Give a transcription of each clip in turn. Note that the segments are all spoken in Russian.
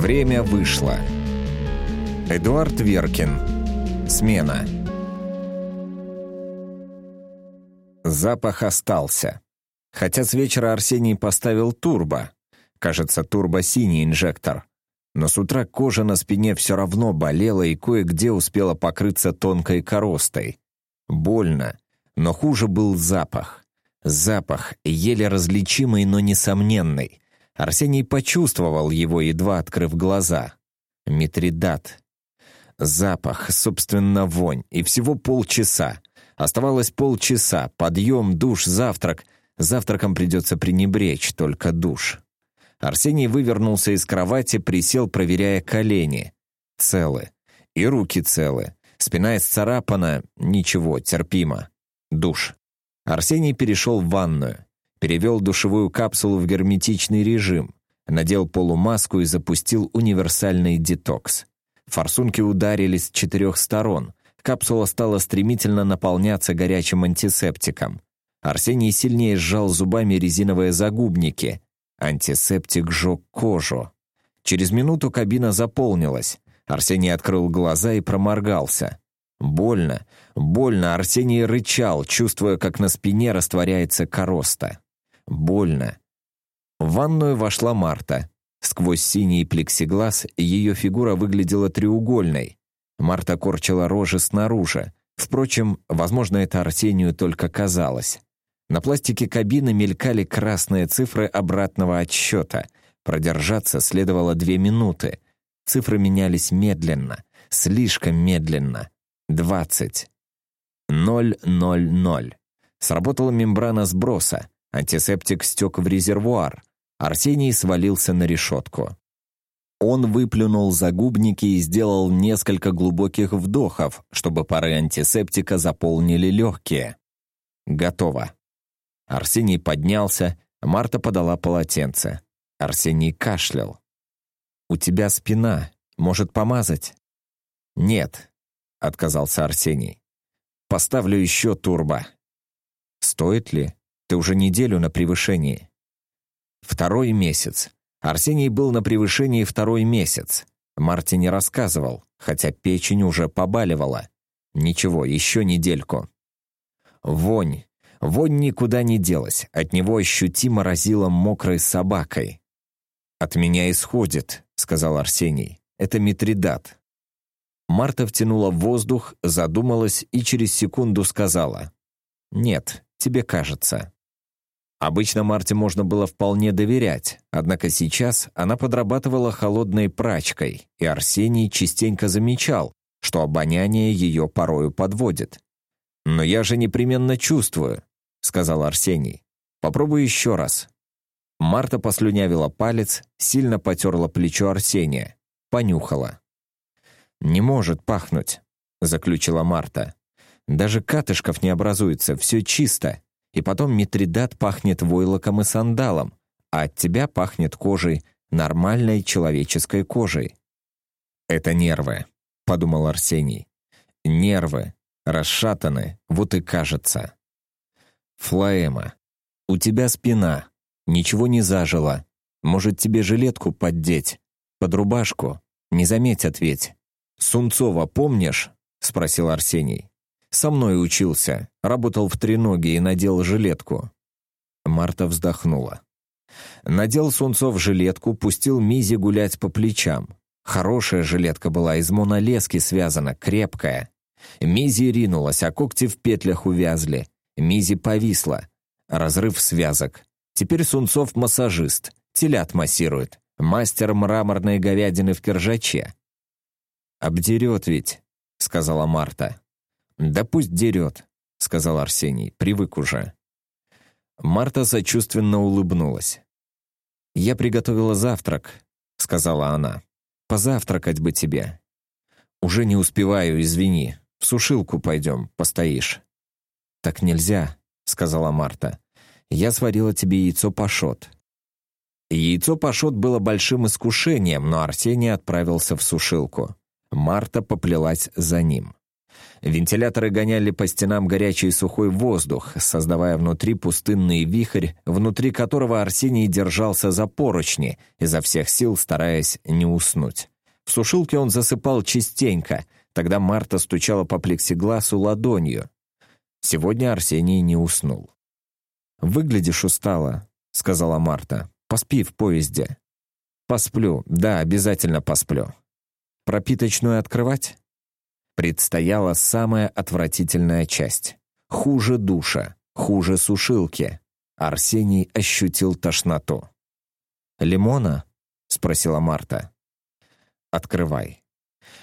Время вышло. Эдуард Веркин. Смена. Запах остался. Хотя с вечера Арсений поставил турбо. Кажется, турбо-синий инжектор. Но с утра кожа на спине все равно болела и кое-где успела покрыться тонкой коростой. Больно, но хуже был запах. Запах, еле различимый, но несомненный. Арсений почувствовал его, едва открыв глаза. Митридат. Запах, собственно, вонь. И всего полчаса. Оставалось полчаса. Подъем, душ, завтрак. Завтраком придется пренебречь, только душ. Арсений вывернулся из кровати, присел, проверяя колени. Целы. И руки целы. Спина исцарапана. Ничего, терпимо. Душ. Арсений перешел в ванную. Перевел душевую капсулу в герметичный режим. Надел полумаску и запустил универсальный детокс. Форсунки ударились с четырех сторон. Капсула стала стремительно наполняться горячим антисептиком. Арсений сильнее сжал зубами резиновые загубники. Антисептик жег кожу. Через минуту кабина заполнилась. Арсений открыл глаза и проморгался. Больно, больно Арсений рычал, чувствуя, как на спине растворяется короста. Больно. В ванную вошла Марта. Сквозь синий плексиглаз ее фигура выглядела треугольной. Марта корчила рожи снаружи. Впрочем, возможно, это Арсению только казалось. На пластике кабины мелькали красные цифры обратного отсчета. Продержаться следовало две минуты. Цифры менялись медленно, слишком медленно. Двадцать. Ноль, ноль, ноль. Сработала мембрана сброса. Антисептик стек в резервуар. Арсений свалился на решетку. Он выплюнул загубники и сделал несколько глубоких вдохов, чтобы пары антисептика заполнили легкие. Готово. Арсений поднялся, Марта подала полотенце. Арсений кашлял. «У тебя спина. Может, помазать?» «Нет», — отказался Арсений. «Поставлю еще турбо». «Стоит ли? Ты уже неделю на превышении». Второй месяц. Арсений был на превышении второй месяц. Марте не рассказывал, хотя печень уже побаливала. Ничего, еще недельку. Вонь, Вонь никуда не делась, от него ощутимо разило мокрой собакой. «От меня исходит», — сказал Арсений. «Это Митридат». Марта втянула воздух, задумалась и через секунду сказала. «Нет, тебе кажется». Обычно Марте можно было вполне доверять, однако сейчас она подрабатывала холодной прачкой, и Арсений частенько замечал, что обоняние ее порою подводит. «Но я же непременно чувствую. — сказал Арсений. «Попробуй еще раз». Марта послюнявила палец, сильно потерла плечо Арсения. Понюхала. «Не может пахнуть», — заключила Марта. «Даже катышков не образуется, все чисто. И потом Митридат пахнет войлоком и сандалом, а от тебя пахнет кожей, нормальной человеческой кожей». «Это нервы», — подумал Арсений. «Нервы. Расшатаны, вот и кажется». «Флаэма, у тебя спина. Ничего не зажило. Может, тебе жилетку поддеть? Под рубашку? Не заметь ответь. Сунцова помнишь?» — спросил Арсений. «Со мной учился. Работал в треноге и надел жилетку». Марта вздохнула. Надел Сунцов жилетку, пустил Мизи гулять по плечам. Хорошая жилетка была, из монолески связана, крепкая. Мизи ринулась, а когти в петлях увязли. Мизи повисла. Разрыв связок. Теперь Сунцов массажист. Телят массирует. Мастер мраморной говядины в Киржаче. «Обдерет ведь», — сказала Марта. «Да пусть дерет», — сказал Арсений. «Привык уже». Марта сочувственно улыбнулась. «Я приготовила завтрак», — сказала она. «Позавтракать бы тебе». «Уже не успеваю, извини. В сушилку пойдем, постоишь». «Так нельзя», — сказала Марта. «Я сварила тебе яйцо пашот». Яйцо пашот было большим искушением, но Арсений отправился в сушилку. Марта поплелась за ним. Вентиляторы гоняли по стенам горячий сухой воздух, создавая внутри пустынный вихрь, внутри которого Арсений держался за поручни, изо всех сил стараясь не уснуть. В сушилке он засыпал частенько, тогда Марта стучала по плексигласу ладонью. Сегодня Арсений не уснул. «Выглядишь устало», — сказала Марта. «Поспи в поезде». «Посплю, да, обязательно посплю». «Пропиточную открывать?» Предстояла самая отвратительная часть. Хуже душа, хуже сушилки. Арсений ощутил тошноту. «Лимона?» — спросила Марта. «Открывай».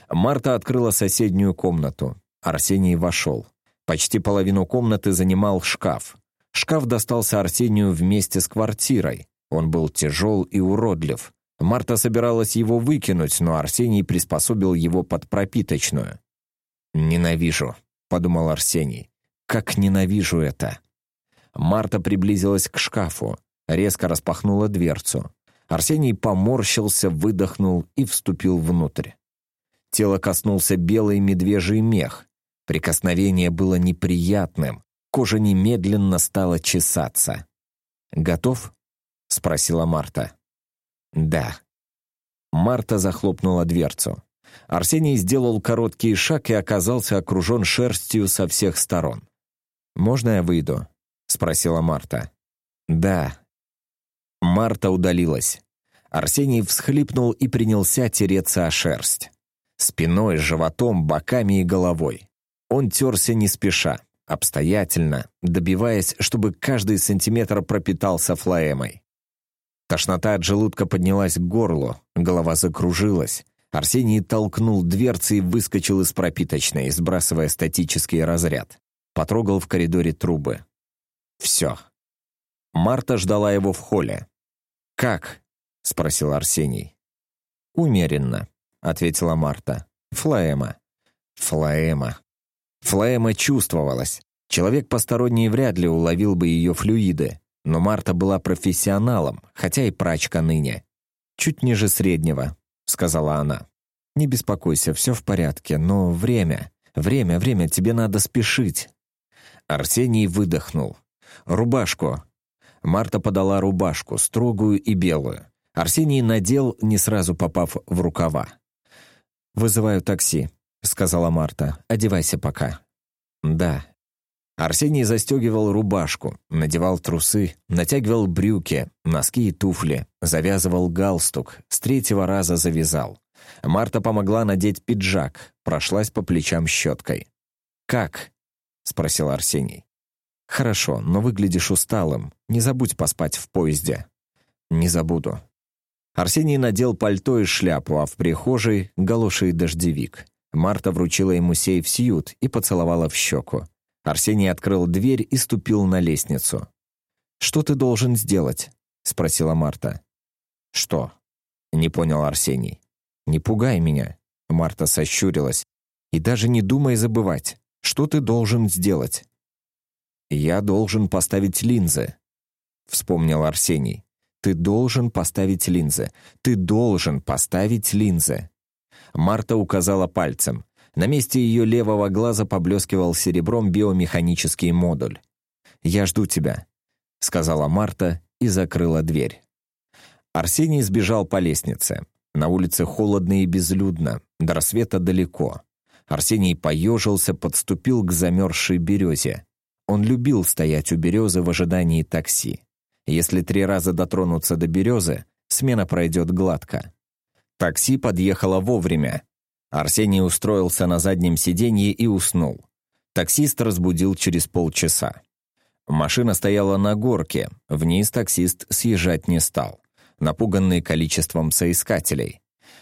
Марта открыла соседнюю комнату. Арсений вошел. Почти половину комнаты занимал шкаф. Шкаф достался Арсению вместе с квартирой. Он был тяжел и уродлив. Марта собиралась его выкинуть, но Арсений приспособил его под пропиточную. «Ненавижу», — подумал Арсений. «Как ненавижу это!» Марта приблизилась к шкафу, резко распахнула дверцу. Арсений поморщился, выдохнул и вступил внутрь. Тело коснулся белый медвежий мех. Прикосновение было неприятным. Кожа немедленно стала чесаться. «Готов?» — спросила Марта. «Да». Марта захлопнула дверцу. Арсений сделал короткий шаг и оказался окружен шерстью со всех сторон. «Можно я выйду?» — спросила Марта. «Да». Марта удалилась. Арсений всхлипнул и принялся тереться о шерсть. Спиной, животом, боками и головой. Он терся не спеша, обстоятельно, добиваясь, чтобы каждый сантиметр пропитался флоэмой. Тошнота от желудка поднялась к горлу, голова закружилась. Арсений толкнул дверцы и выскочил из пропиточной, сбрасывая статический разряд. Потрогал в коридоре трубы. Все. Марта ждала его в холле. «Как?» — спросил Арсений. «Умеренно», — ответила Марта. «Флоэма». «Флоэма». Флоэма чувствовалась. Человек посторонний вряд ли уловил бы ее флюиды, но Марта была профессионалом, хотя и прачка ныне. Чуть ниже среднего, — сказала она. «Не беспокойся, все в порядке, но время, время, время, тебе надо спешить». Арсений выдохнул. «Рубашку». Марта подала рубашку, строгую и белую. Арсений надел, не сразу попав в рукава. «Вызываю такси», — сказала Марта. «Одевайся пока». «Да». Арсений застегивал рубашку, надевал трусы, натягивал брюки, носки и туфли, завязывал галстук, с третьего раза завязал. Марта помогла надеть пиджак, прошлась по плечам щеткой. «Как?» — спросил Арсений. «Хорошо, но выглядишь усталым. Не забудь поспать в поезде». «Не забуду». Арсений надел пальто и шляпу, а в прихожей — галоши и дождевик. Марта вручила ему сейф сьют и поцеловала в щеку. Арсений открыл дверь и ступил на лестницу. «Что ты должен сделать?» — спросила Марта. «Что?» — не понял Арсений. «Не пугай меня», — Марта сощурилась. «И даже не думай забывать. Что ты должен сделать?» «Я должен поставить линзы», — вспомнил Арсений. «Ты должен поставить линзы. Ты должен поставить линзы». Марта указала пальцем. На месте ее левого глаза поблескивал серебром биомеханический модуль. «Я жду тебя», — сказала Марта и закрыла дверь. Арсений сбежал по лестнице. На улице холодно и безлюдно, до рассвета далеко. Арсений поежился, подступил к замерзшей березе. Он любил стоять у березы в ожидании такси. Если три раза дотронуться до березы, смена пройдет гладко. Такси подъехало вовремя, Арсений устроился на заднем сиденье и уснул. Таксист разбудил через полчаса. Машина стояла на горке, вниз таксист съезжать не стал, напуганный количеством соискателей.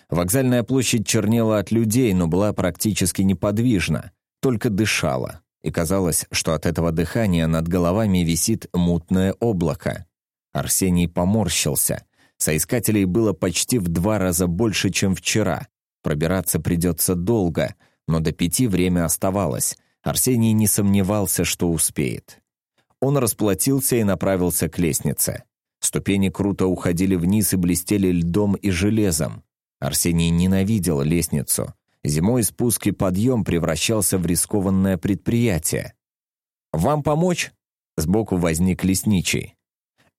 Вокзальная площадь чернела от людей, но была практически неподвижна, только дышала, и казалось, что от этого дыхания над головами висит мутное облако. Арсений поморщился. Соискателей было почти в два раза больше, чем вчера, Пробираться придется долго, но до пяти время оставалось. Арсений не сомневался, что успеет. Он расплатился и направился к лестнице. Ступени круто уходили вниз и блестели льдом и железом. Арсений ненавидел лестницу. Зимой спуск и подъем превращался в рискованное предприятие. «Вам помочь?» Сбоку возник лесничий.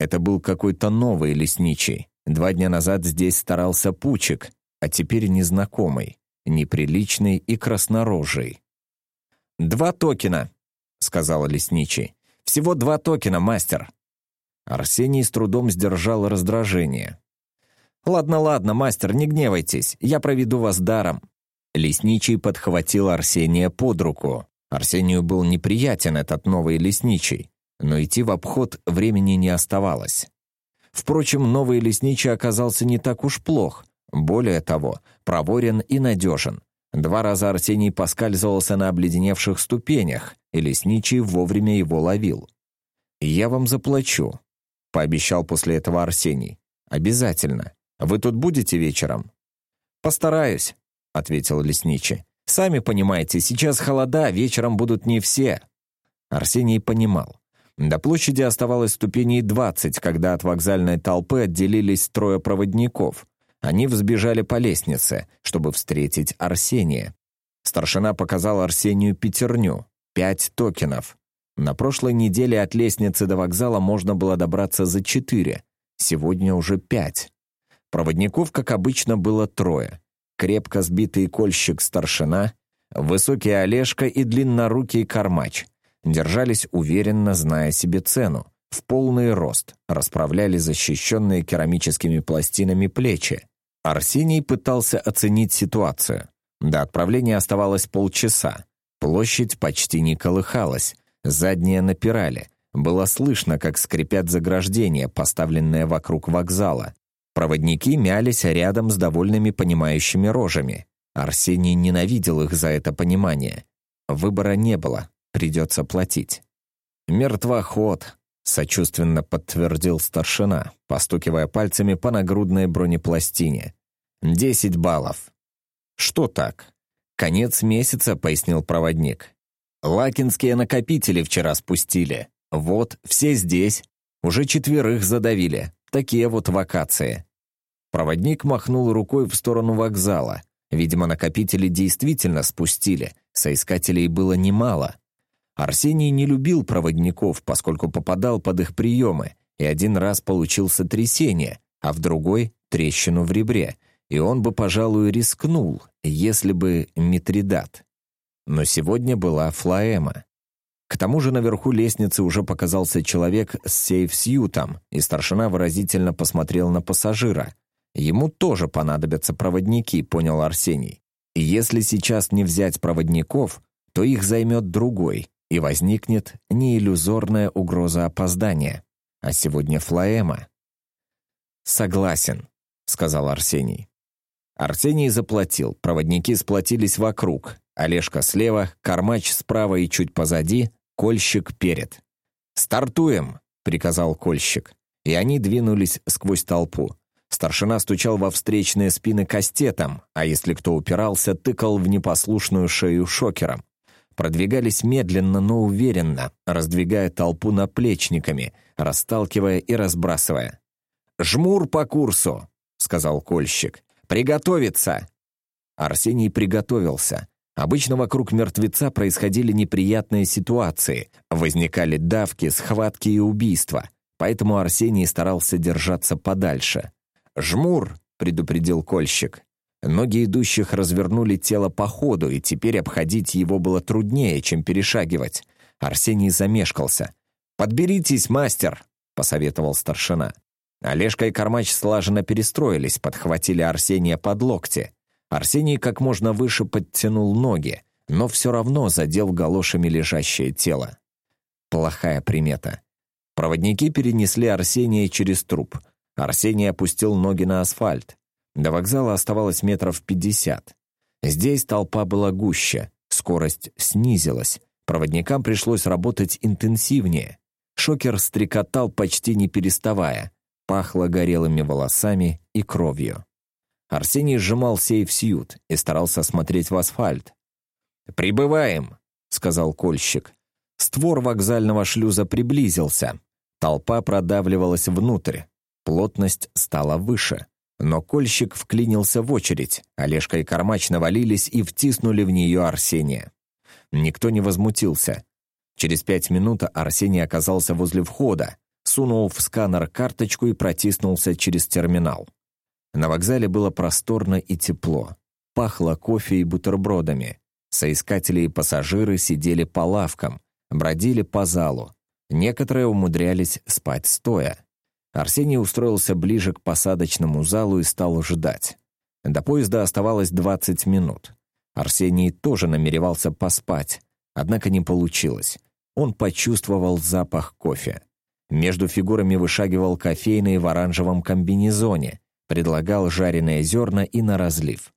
Это был какой-то новый лесничий. Два дня назад здесь старался Пучик, а теперь незнакомый, неприличный и краснорожий. «Два токена», — сказал лесничий. «Всего два токена, мастер». Арсений с трудом сдержал раздражение. «Ладно, ладно, мастер, не гневайтесь, я проведу вас даром». Лесничий подхватил Арсения под руку. Арсению был неприятен этот новый лесничий, но идти в обход времени не оставалось. Впрочем, новый лесничий оказался не так уж плох. Более того, проворен и надежен. Два раза Арсений поскальзывался на обледеневших ступенях, и лесничий вовремя его ловил. «Я вам заплачу», — пообещал после этого Арсений. «Обязательно. Вы тут будете вечером?» «Постараюсь», — ответил лесничий. «Сами понимаете, сейчас холода, вечером будут не все». Арсений понимал. До площади оставалось ступеней двадцать, когда от вокзальной толпы отделились трое проводников. Они взбежали по лестнице, чтобы встретить Арсения. Старшина показал Арсению пятерню, пять токенов. На прошлой неделе от лестницы до вокзала можно было добраться за четыре, сегодня уже пять. Проводников, как обычно, было трое. Крепко сбитый кольщик старшина, высокий Олежка и длиннорукий Кармач — держались уверенно, зная себе цену, в полный рост, расправляли защищенные керамическими пластинами плечи. Арсений пытался оценить ситуацию. До отправления оставалось полчаса. Площадь почти не колыхалась, задние напирали. Было слышно, как скрипят заграждения, поставленные вокруг вокзала. Проводники мялись рядом с довольными понимающими рожами. Арсений ненавидел их за это понимание. Выбора не было, придется платить. «Мертвоход», — сочувственно подтвердил старшина, постукивая пальцами по нагрудной бронепластине. «Десять баллов». «Что так?» «Конец месяца», — пояснил проводник. «Лакинские накопители вчера спустили. Вот, все здесь. Уже четверых задавили. Такие вот вакации». Проводник махнул рукой в сторону вокзала. Видимо, накопители действительно спустили. Соискателей было немало. Арсений не любил проводников, поскольку попадал под их приемы, и один раз получил сотрясение, а в другой — трещину в ребре, и он бы, пожалуй, рискнул, если бы Митридат. Но сегодня была Флаэма. К тому же наверху лестницы уже показался человек с сейф-сьютом, и старшина выразительно посмотрел на пассажира. Ему тоже понадобятся проводники, понял Арсений. И если сейчас не взять проводников, то их займет другой, и возникнет не иллюзорная угроза опоздания, а сегодня флоэма. «Согласен», — сказал Арсений. Арсений заплатил, проводники сплотились вокруг, Олежка слева, Кармач справа и чуть позади, Кольщик перед. «Стартуем!» — приказал Кольщик. И они двинулись сквозь толпу. Старшина стучал во встречные спины кастетом, а если кто упирался, тыкал в непослушную шею шокером продвигались медленно, но уверенно, раздвигая толпу наплечниками, расталкивая и разбрасывая. «Жмур по курсу!» — сказал кольщик. «Приготовиться!» Арсений приготовился. Обычно вокруг мертвеца происходили неприятные ситуации, возникали давки, схватки и убийства, поэтому Арсений старался держаться подальше. «Жмур!» — предупредил кольщик. Ноги идущих развернули тело по ходу, и теперь обходить его было труднее, чем перешагивать. Арсений замешкался. «Подберитесь, мастер!» — посоветовал старшина. Олежка и Кармач слаженно перестроились, подхватили Арсения под локти. Арсений как можно выше подтянул ноги, но все равно задел галошами лежащее тело. Плохая примета. Проводники перенесли Арсения через труп. Арсений опустил ноги на асфальт. До вокзала оставалось метров пятьдесят. Здесь толпа была гуще, скорость снизилась. Проводникам пришлось работать интенсивнее. Шокер стрекотал почти не переставая. Пахло горелыми волосами и кровью. Арсений сжимал сейф-сьют и старался смотреть в асфальт. «Прибываем», — сказал кольщик. Створ вокзального шлюза приблизился. Толпа продавливалась внутрь. Плотность стала выше. Но кольщик вклинился в очередь, Олежка и Кормач навалились и втиснули в нее Арсения. Никто не возмутился. Через пять минут Арсений оказался возле входа, сунул в сканер карточку и протиснулся через терминал. На вокзале было просторно и тепло. Пахло кофе и бутербродами. Соискатели и пассажиры сидели по лавкам, бродили по залу. Некоторые умудрялись спать стоя. Арсений устроился ближе к посадочному залу и стал ждать. До поезда оставалось 20 минут. Арсений тоже намеревался поспать, однако не получилось. Он почувствовал запах кофе. Между фигурами вышагивал кофейный в оранжевом комбинезоне, предлагал жареные зерна и на разлив.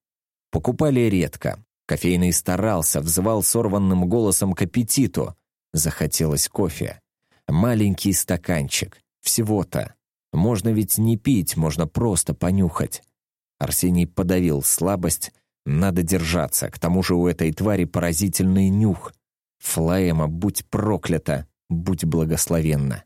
Покупали редко. Кофейный старался, взывал сорванным голосом к аппетиту. Захотелось кофе. Маленький стаканчик. Всего-то. Можно ведь не пить, можно просто понюхать. Арсений подавил слабость. Надо держаться, к тому же у этой твари поразительный нюх. Флаема, будь проклята, будь благословенна.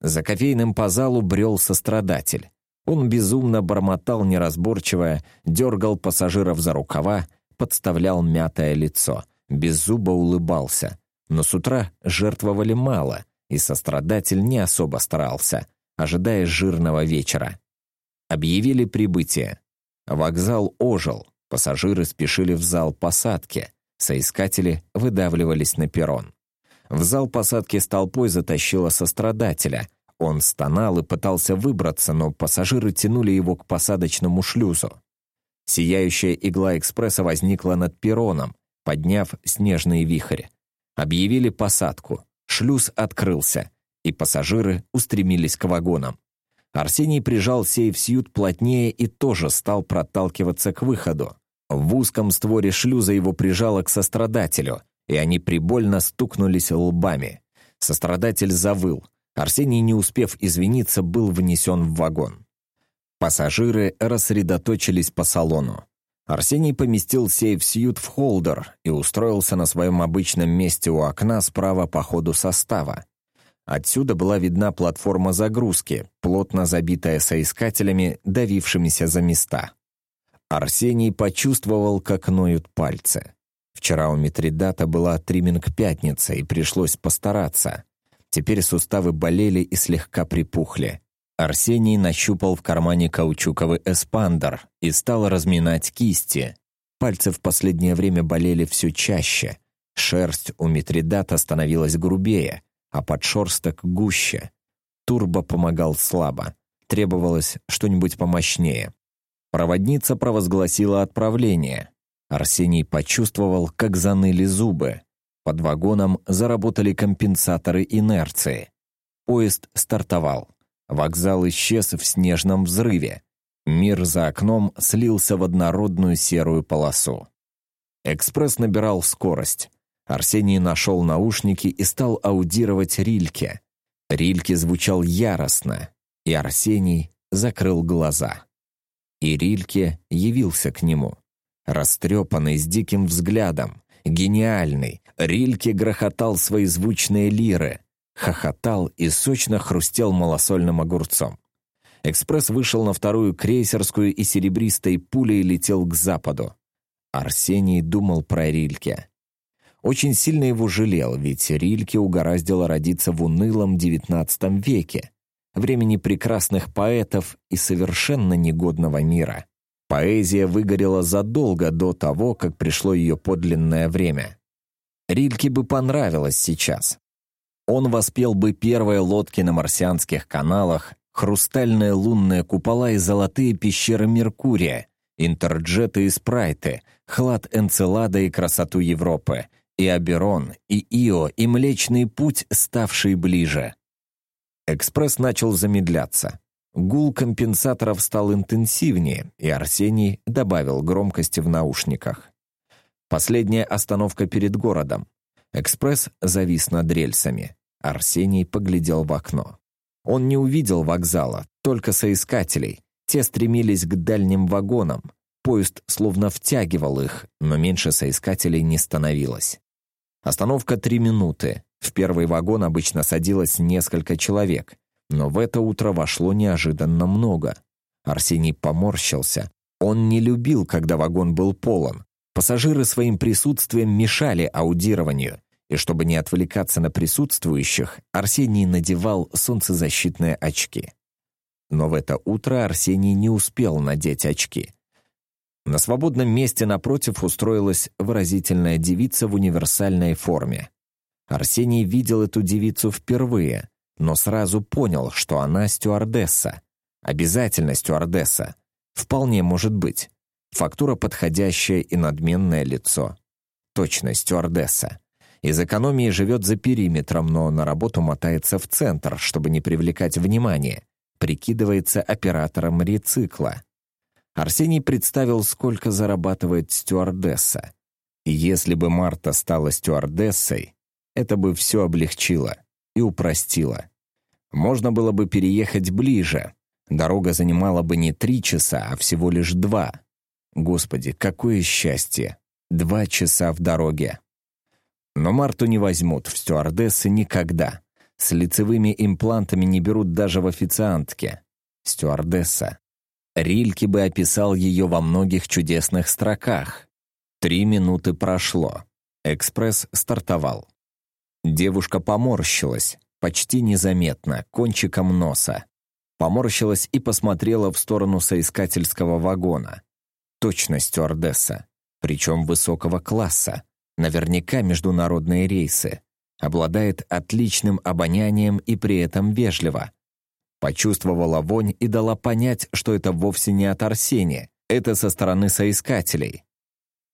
За кофейным по залу брел сострадатель. Он безумно бормотал неразборчиво, дергал пассажиров за рукава, подставлял мятое лицо, беззубо улыбался. Но с утра жертвовали мало, и сострадатель не особо старался, ожидая жирного вечера. Объявили прибытие. Вокзал ожил, пассажиры спешили в зал посадки, соискатели выдавливались на перрон. В зал посадки с толпой затащило сострадателя. Он стонал и пытался выбраться, но пассажиры тянули его к посадочному шлюзу. Сияющая игла экспресса возникла над перроном, подняв снежный вихрь. Объявили посадку. Шлюз открылся, и пассажиры устремились к вагонам. Арсений прижал сейф-сьют плотнее и тоже стал проталкиваться к выходу. В узком створе шлюза его прижало к сострадателю, и они прибольно стукнулись лбами. Сострадатель завыл. Арсений, не успев извиниться, был внесен в вагон. Пассажиры рассредоточились по салону. Арсений поместил сейф-сьют в холдер и устроился на своем обычном месте у окна справа по ходу состава. Отсюда была видна платформа загрузки, плотно забитая соискателями, давившимися за места. Арсений почувствовал, как ноют пальцы. Вчера у Митридата была триминг-пятница, и пришлось постараться. Теперь суставы болели и слегка припухли. Арсений нащупал в кармане каучуковый эспандер и стал разминать кисти. Пальцы в последнее время болели все чаще. Шерсть у Митридата становилась грубее, а подшерсток гуще. Турбо помогал слабо. Требовалось что-нибудь помощнее. Проводница провозгласила отправление. Арсений почувствовал, как заныли зубы. Под вагоном заработали компенсаторы инерции. Поезд стартовал. Вокзал исчез в снежном взрыве. Мир за окном слился в однородную серую полосу. Экспресс набирал скорость. Арсений нашел наушники и стал аудировать Рильке. Рильке звучал яростно, и Арсений закрыл глаза. И Рильке явился к нему. Растрепанный, с диким взглядом, гениальный, Рильке грохотал свои звучные лиры, хохотал и сочно хрустел малосольным огурцом. Экспресс вышел на вторую крейсерскую и серебристой пулей летел к западу. Арсений думал про Рильке. Очень сильно его жалел, ведь Рильке угораздило родиться в унылом XIX веке, времени прекрасных поэтов и совершенно негодного мира. Поэзия выгорела задолго до того, как пришло ее подлинное время. Рильке бы понравилось сейчас. Он воспел бы первые лодки на марсианских каналах, хрустальные лунные купола и золотые пещеры Меркурия, интерджеты и спрайты, хлад Энцелада и красоту Европы, и Аберон, и Ио, и Млечный Путь, ставший ближе. Экспресс начал замедляться. Гул компенсаторов стал интенсивнее, и Арсений добавил громкости в наушниках. Последняя остановка перед городом. Экспресс завис над рельсами. Арсений поглядел в окно. Он не увидел вокзала, только соискателей. Те стремились к дальним вагонам. Поезд словно втягивал их, но меньше соискателей не становилось. Остановка три минуты. В первый вагон обычно садилось несколько человек но в это утро вошло неожиданно много. Арсений поморщился. Он не любил, когда вагон был полон. Пассажиры своим присутствием мешали аудированию, и чтобы не отвлекаться на присутствующих, Арсений надевал солнцезащитные очки. Но в это утро Арсений не успел надеть очки. На свободном месте напротив устроилась выразительная девица в универсальной форме. Арсений видел эту девицу впервые, но сразу понял, что она стюардесса. Обязательно стюардесса. Вполне может быть. Фактура подходящая и надменное лицо. Точно, стюардесса. Из экономии живет за периметром, но на работу мотается в центр, чтобы не привлекать внимания. Прикидывается оператором рецикла. Арсений представил, сколько зарабатывает стюардесса. И если бы Марта стала стюардессой, это бы все облегчило и упростило. Можно было бы переехать ближе. Дорога занимала бы не три часа, а всего лишь два. Господи, какое счастье! Два часа в дороге. Но Марту не возьмут в стюардессы никогда. С лицевыми имплантами не берут даже в официантке. Стюардесса Рильке бы описал ее во многих чудесных строках. Три минуты прошло. Экспресс стартовал. Девушка поморщилась, почти незаметно, кончиком носа. Поморщилась и посмотрела в сторону соискательского вагона. Точно стюардесса, причем высокого класса, наверняка международные рейсы. Обладает отличным обонянием и при этом вежливо. Почувствовала вонь и дала понять, что это вовсе не от Арсения, это со стороны соискателей.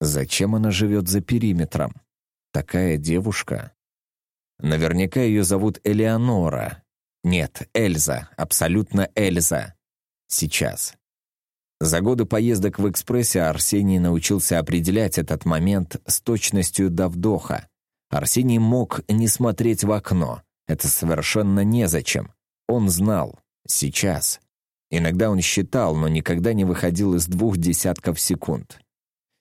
Зачем она живет за периметром? Такая девушка. Наверняка ее зовут Элеонора. Нет, Эльза, абсолютно Эльза. Сейчас. За годы поездок в экспрессе Арсений научился определять этот момент с точностью до вдоха. Арсений мог не смотреть в окно. Это совершенно незачем. Он знал. Сейчас. Иногда он считал, но никогда не выходил из двух десятков секунд.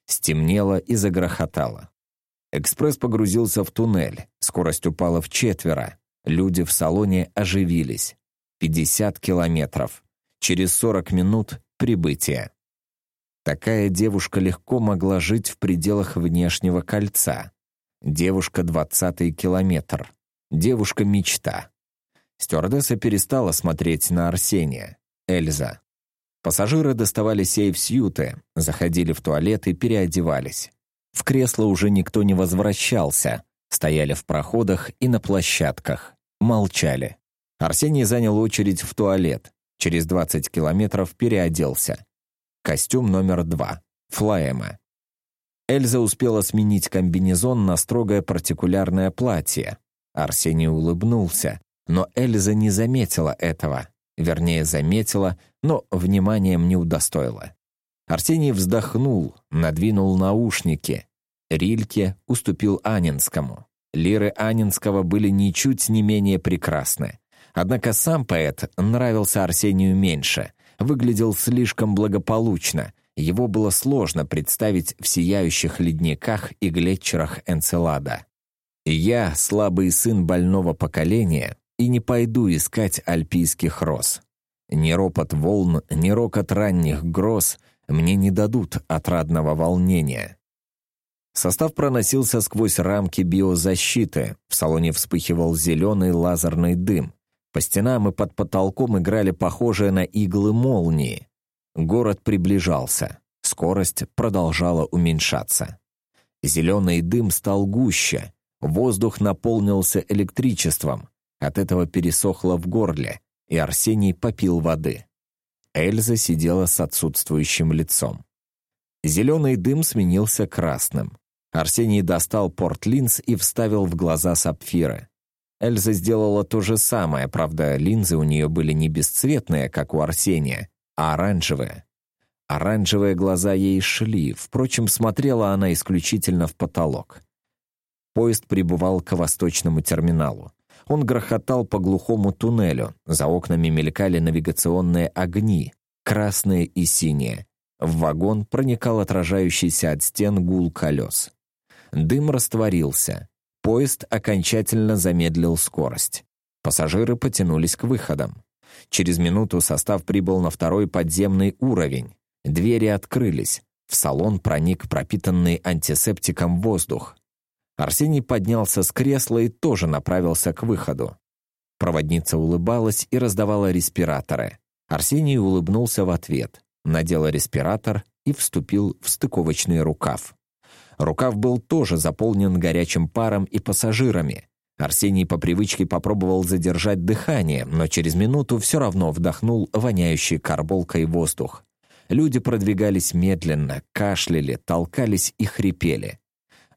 Стемнело и загрохотало. Экспресс погрузился в туннель. Скорость упала в четверо. Люди в салоне оживились. 50 километров. Через 40 минут — прибытие. Такая девушка легко могла жить в пределах внешнего кольца. Девушка двадцатый километр. Девушка-мечта. Стюардесса перестала смотреть на Арсения. Эльза. Пассажиры доставали сейф-сьюты, заходили в туалет и переодевались. В кресло уже никто не возвращался. Стояли в проходах и на площадках. Молчали. Арсений занял очередь в туалет. Через 20 километров переоделся. Костюм номер два. Флаэма. Эльза успела сменить комбинезон на строгое партикулярное платье. Арсений улыбнулся. Но Эльза не заметила этого. Вернее, заметила, но вниманием не удостоила. Арсений вздохнул, надвинул наушники. Рильке уступил Анинскому. Лиры Анинского были ничуть не менее прекрасны. Однако сам поэт нравился Арсению меньше, выглядел слишком благополучно, его было сложно представить в сияющих ледниках и глетчерах Энцелада. Я, слабый сын больного поколения, и не пойду искать альпийских роз. Ни ропот волн, ни рокот ранних гроз мне не дадут отрадного волнения. Состав проносился сквозь рамки биозащиты, в салоне вспыхивал зеленый лазерный дым. По стенам и под потолком играли похожие на иглы молнии. Город приближался, скорость продолжала уменьшаться. Зеленый дым стал гуще, воздух наполнился электричеством, от этого пересохло в горле, и Арсений попил воды. Эльза сидела с отсутствующим лицом. Зеленый дым сменился красным. Арсений достал порт-линз и вставил в глаза сапфиры. Эльза сделала то же самое, правда, линзы у нее были не бесцветные, как у Арсения, а оранжевые. Оранжевые глаза ей шли, впрочем, смотрела она исключительно в потолок. Поезд прибывал к восточному терминалу. Он грохотал по глухому туннелю, за окнами мелькали навигационные огни, красные и синие. В вагон проникал отражающийся от стен гул колес. Дым растворился. Поезд окончательно замедлил скорость. Пассажиры потянулись к выходам. Через минуту состав прибыл на второй подземный уровень. Двери открылись. В салон проник пропитанный антисептиком воздух. Арсений поднялся с кресла и тоже направился к выходу. Проводница улыбалась и раздавала респираторы. Арсений улыбнулся в ответ, надел респиратор и вступил в стыковочный рукав. Рукав был тоже заполнен горячим паром и пассажирами. Арсений по привычке попробовал задержать дыхание, но через минуту все равно вдохнул воняющий карболкой воздух. Люди продвигались медленно, кашляли, толкались и хрипели.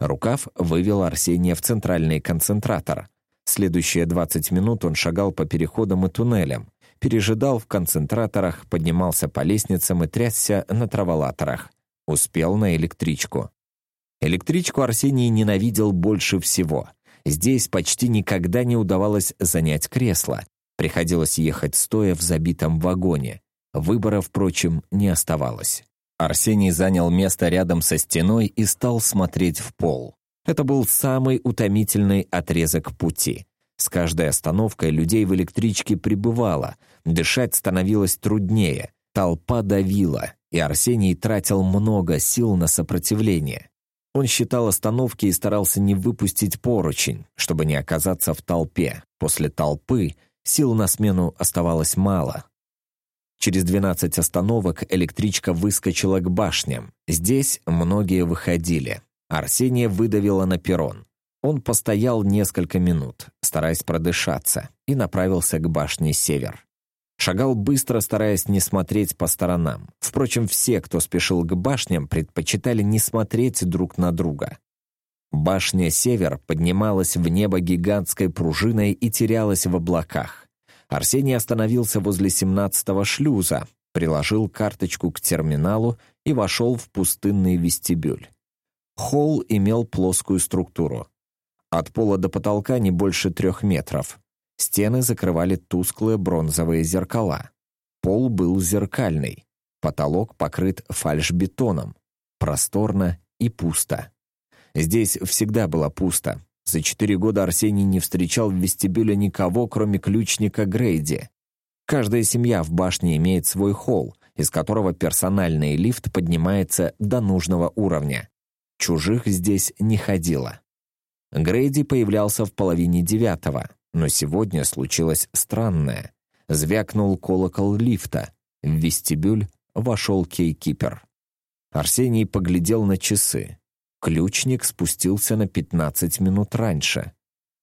Рукав вывел Арсения в центральный концентратор. Следующие 20 минут он шагал по переходам и туннелям, пережидал в концентраторах, поднимался по лестницам и трясся на траволаторах. Успел на электричку. Электричку Арсений ненавидел больше всего. Здесь почти никогда не удавалось занять кресло. Приходилось ехать стоя в забитом вагоне. Выбора, впрочем, не оставалось. Арсений занял место рядом со стеной и стал смотреть в пол. Это был самый утомительный отрезок пути. С каждой остановкой людей в электричке прибывало, дышать становилось труднее, толпа давила, и Арсений тратил много сил на сопротивление. Он считал остановки и старался не выпустить поручень, чтобы не оказаться в толпе. После толпы сил на смену оставалось мало. Через 12 остановок электричка выскочила к башням. Здесь многие выходили. Арсения выдавила на перрон. Он постоял несколько минут, стараясь продышаться, и направился к башне «Север». Шагал быстро, стараясь не смотреть по сторонам. Впрочем, все, кто спешил к башням, предпочитали не смотреть друг на друга. Башня «Север» поднималась в небо гигантской пружиной и терялась в облаках. Арсений остановился возле 17-го шлюза, приложил карточку к терминалу и вошел в пустынный вестибюль. Холл имел плоскую структуру. От пола до потолка не больше трех метров, Стены закрывали тусклые бронзовые зеркала. Пол был зеркальный. Потолок покрыт фальшбетоном. Просторно и пусто. Здесь всегда было пусто. За четыре года Арсений не встречал в вестибюле никого, кроме ключника Грейди. Каждая семья в башне имеет свой холл, из которого персональный лифт поднимается до нужного уровня. Чужих здесь не ходило. Грейди появлялся в половине девятого, но сегодня случилось странное. Звякнул колокол лифта. В вестибюль вошел кейкипер. Арсений поглядел на часы. Ключник спустился на 15 минут раньше.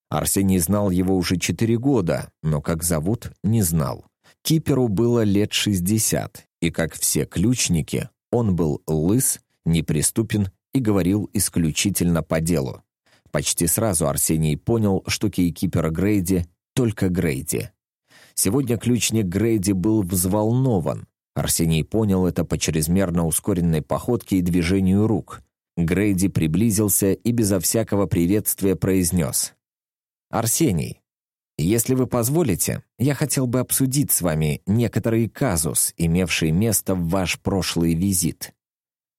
Арсений знал его уже четыре года, но как зовут, не знал. Киперу было лет 60, и, как все ключники, он был лыс, неприступен и говорил исключительно по делу. Почти сразу Арсений понял, что кейкипер Грейди — только Грейди. Сегодня ключник Грейди был взволнован. Арсений понял это по чрезмерно ускоренной походке и движению рук. Грейди приблизился и безо всякого приветствия произнес. «Арсений, если вы позволите, я хотел бы обсудить с вами некоторый казус, имевший место в ваш прошлый визит».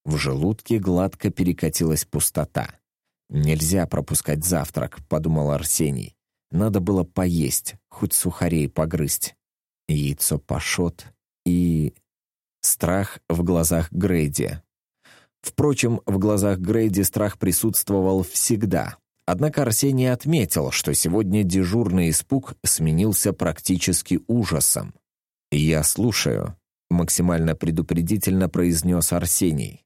В желудке гладко перекатилась пустота. «Нельзя пропускать завтрак», — подумал Арсений. «Надо было поесть, хоть сухарей погрызть». Яйцо пашот и... Страх в глазах Грейди. Впрочем, в глазах Грейди страх присутствовал всегда. Однако Арсений отметил, что сегодня дежурный испуг сменился практически ужасом. «Я слушаю», — максимально предупредительно произнес Арсений.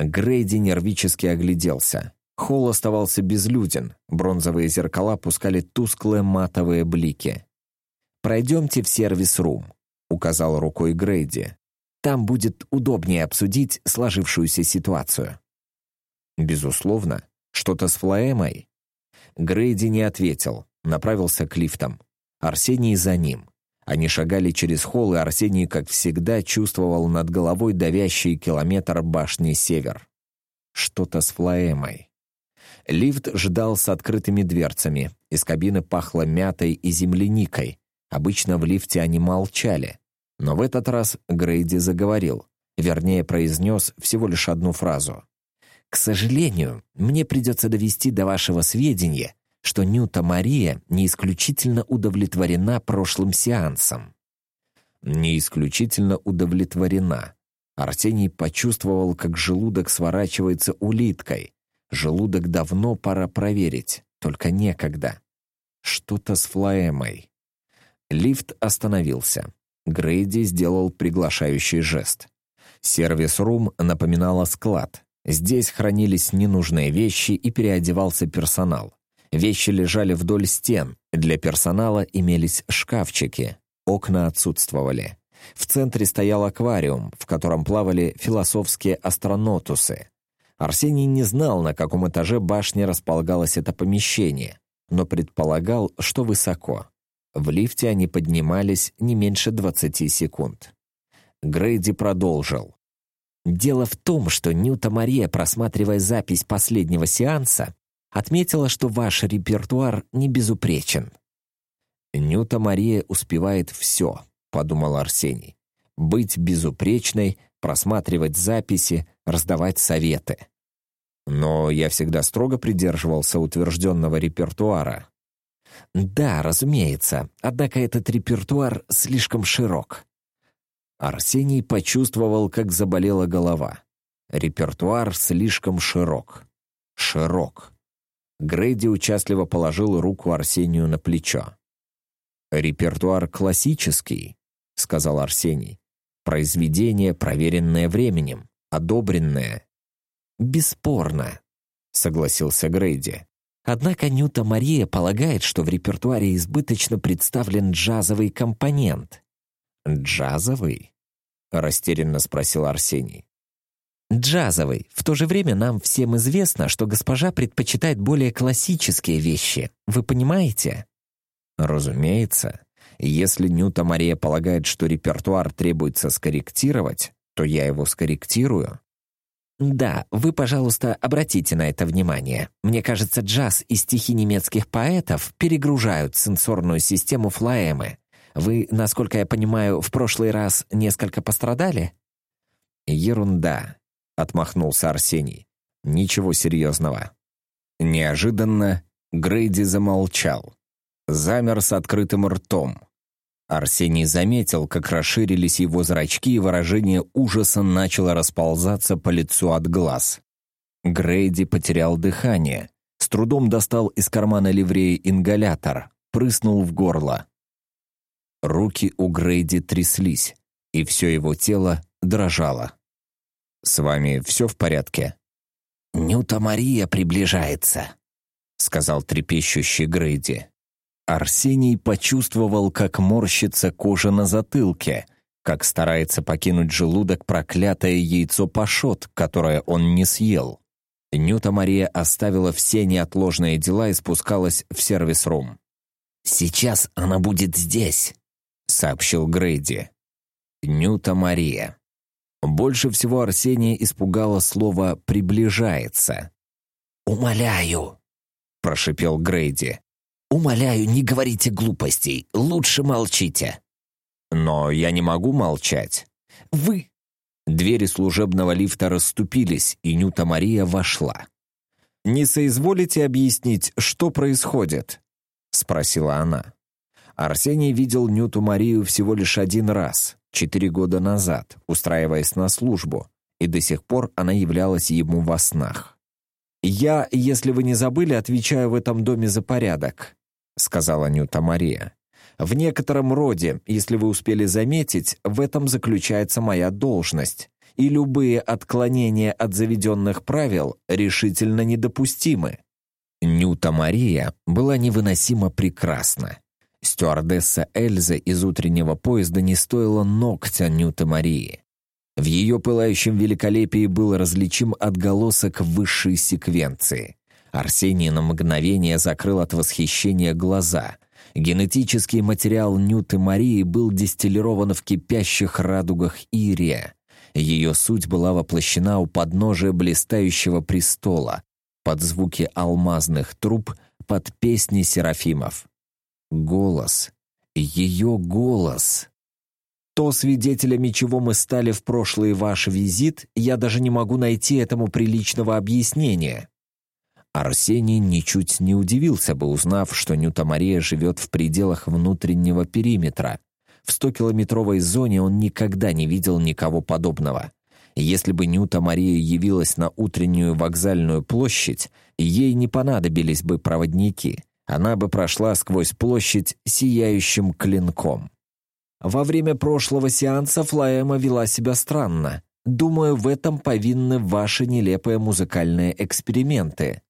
Грейди нервически огляделся. Холл оставался безлюден, бронзовые зеркала пускали тусклые матовые блики. «Пройдемте в сервис-рум», — указал рукой Грейди. «Там будет удобнее обсудить сложившуюся ситуацию». Безусловно, что-то с Флоэмой. Грейди не ответил, направился к лифтам. Арсений за ним. Они шагали через холл, и Арсений, как всегда, чувствовал над головой давящий километр башни «Север». Что-то с Флоэмой. Лифт ждал с открытыми дверцами. Из кабины пахло мятой и земляникой. Обычно в лифте они молчали. Но в этот раз Грейди заговорил. Вернее, произнес всего лишь одну фразу. «К сожалению, мне придется довести до вашего сведения, что Нюта Мария не исключительно удовлетворена прошлым сеансом. не исключительно удовлетворена. Арсений почувствовал, как желудок сворачивается улиткой. Желудок давно пора проверить, только некогда. Что-то с флаэмой. Лифт остановился. Грейди сделал приглашающий жест. Сервис-рум напоминала склад. Здесь хранились ненужные вещи и переодевался персонал. Вещи лежали вдоль стен. Для персонала имелись шкафчики. Окна отсутствовали. В центре стоял аквариум, в котором плавали философские астронотусы. Арсений не знал, на каком этаже башни располагалось это помещение, но предполагал, что высоко. В лифте они поднимались не меньше 20 секунд. Грейди продолжил. Дело в том, что Нюта Мария, просматривая запись последнего сеанса, отметила, что ваш репертуар не безупречен. «Нюта Мария успевает все», — подумал Арсений. «Быть безупречной, просматривать записи, раздавать советы». Но я всегда строго придерживался утвержденного репертуара. Да, разумеется, однако этот репертуар слишком широк. Арсений почувствовал, как заболела голова. Репертуар слишком широк. Широк. Грейди участливо положил руку Арсению на плечо. «Репертуар классический», — сказал Арсений. «Произведение, проверенное временем, одобренное». «Бесспорно», — согласился Грейди. Однако Нюта Мария полагает, что в репертуаре избыточно представлен джазовый компонент. «Джазовый?» — растерянно спросил Арсений. «Джазовый. В то же время нам всем известно, что госпожа предпочитает более классические вещи. Вы понимаете?» Разумеется. Если Нюта Мария полагает, что репертуар требуется скорректировать, то я его скорректирую. Да, вы, пожалуйста, обратите на это внимание. Мне кажется, джаз и стихи немецких поэтов перегружают сенсорную систему флоэмы. Вы, насколько я понимаю, в прошлый раз несколько пострадали? Ерунда, отмахнулся Арсений. Ничего серьезного. Неожиданно Грейди замолчал замер с открытым ртом. Арсений заметил, как расширились его зрачки, и выражение ужаса начало расползаться по лицу от глаз. Грейди потерял дыхание, с трудом достал из кармана ливреи ингалятор, прыснул в горло. Руки у Грейди тряслись, и все его тело дрожало. «С вами все в порядке?» «Нюта Мария приближается», — сказал трепещущий Грейди. Арсений почувствовал, как морщится кожа на затылке, как старается покинуть желудок проклятое яйцо пашот, которое он не съел. Нюта Мария оставила все неотложные дела и спускалась в сервис-рум. «Сейчас она будет здесь», — сообщил Грейди. Нюта Мария. Больше всего Арсения испугало слово «приближается». «Умоляю», — прошипел Грейди. «Умоляю, не говорите глупостей. Лучше молчите». «Но я не могу молчать». «Вы...» Двери служебного лифта расступились, и Нюта Мария вошла. «Не соизволите объяснить, что происходит?» — спросила она. Арсений видел Нюту Марию всего лишь один раз, четыре года назад, устраиваясь на службу, и до сих пор она являлась ему во снах. «Я, если вы не забыли, отвечаю в этом доме за порядок. — сказала Нюта Мария. «В некотором роде, если вы успели заметить, в этом заключается моя должность, и любые отклонения от заведенных правил решительно недопустимы». Нюта Мария была невыносимо прекрасна. Стюардесса Эльза из утреннего поезда не стоила ногтя Нюта Марии. В ее пылающем великолепии был различим отголосок высшей секвенции. Арсений на мгновение закрыл от восхищения глаза. Генетический материал Нюты Марии был дистиллирован в кипящих радугах Ирия. Ее суть была воплощена у подножия блистающего престола, под звуки алмазных труб, под песни серафимов. Голос. Ее голос. То, свидетелями чего мы стали в прошлый ваш визит, я даже не могу найти этому приличного объяснения. Арсений ничуть не удивился бы, узнав, что Нюта Мария живет в пределах внутреннего периметра. В 100-километровой зоне он никогда не видел никого подобного. Если бы Нюта Мария явилась на утреннюю вокзальную площадь, ей не понадобились бы проводники. Она бы прошла сквозь площадь сияющим клинком. Во время прошлого сеанса Флаэма вела себя странно. Думаю, в этом повинны ваши нелепые музыкальные эксперименты.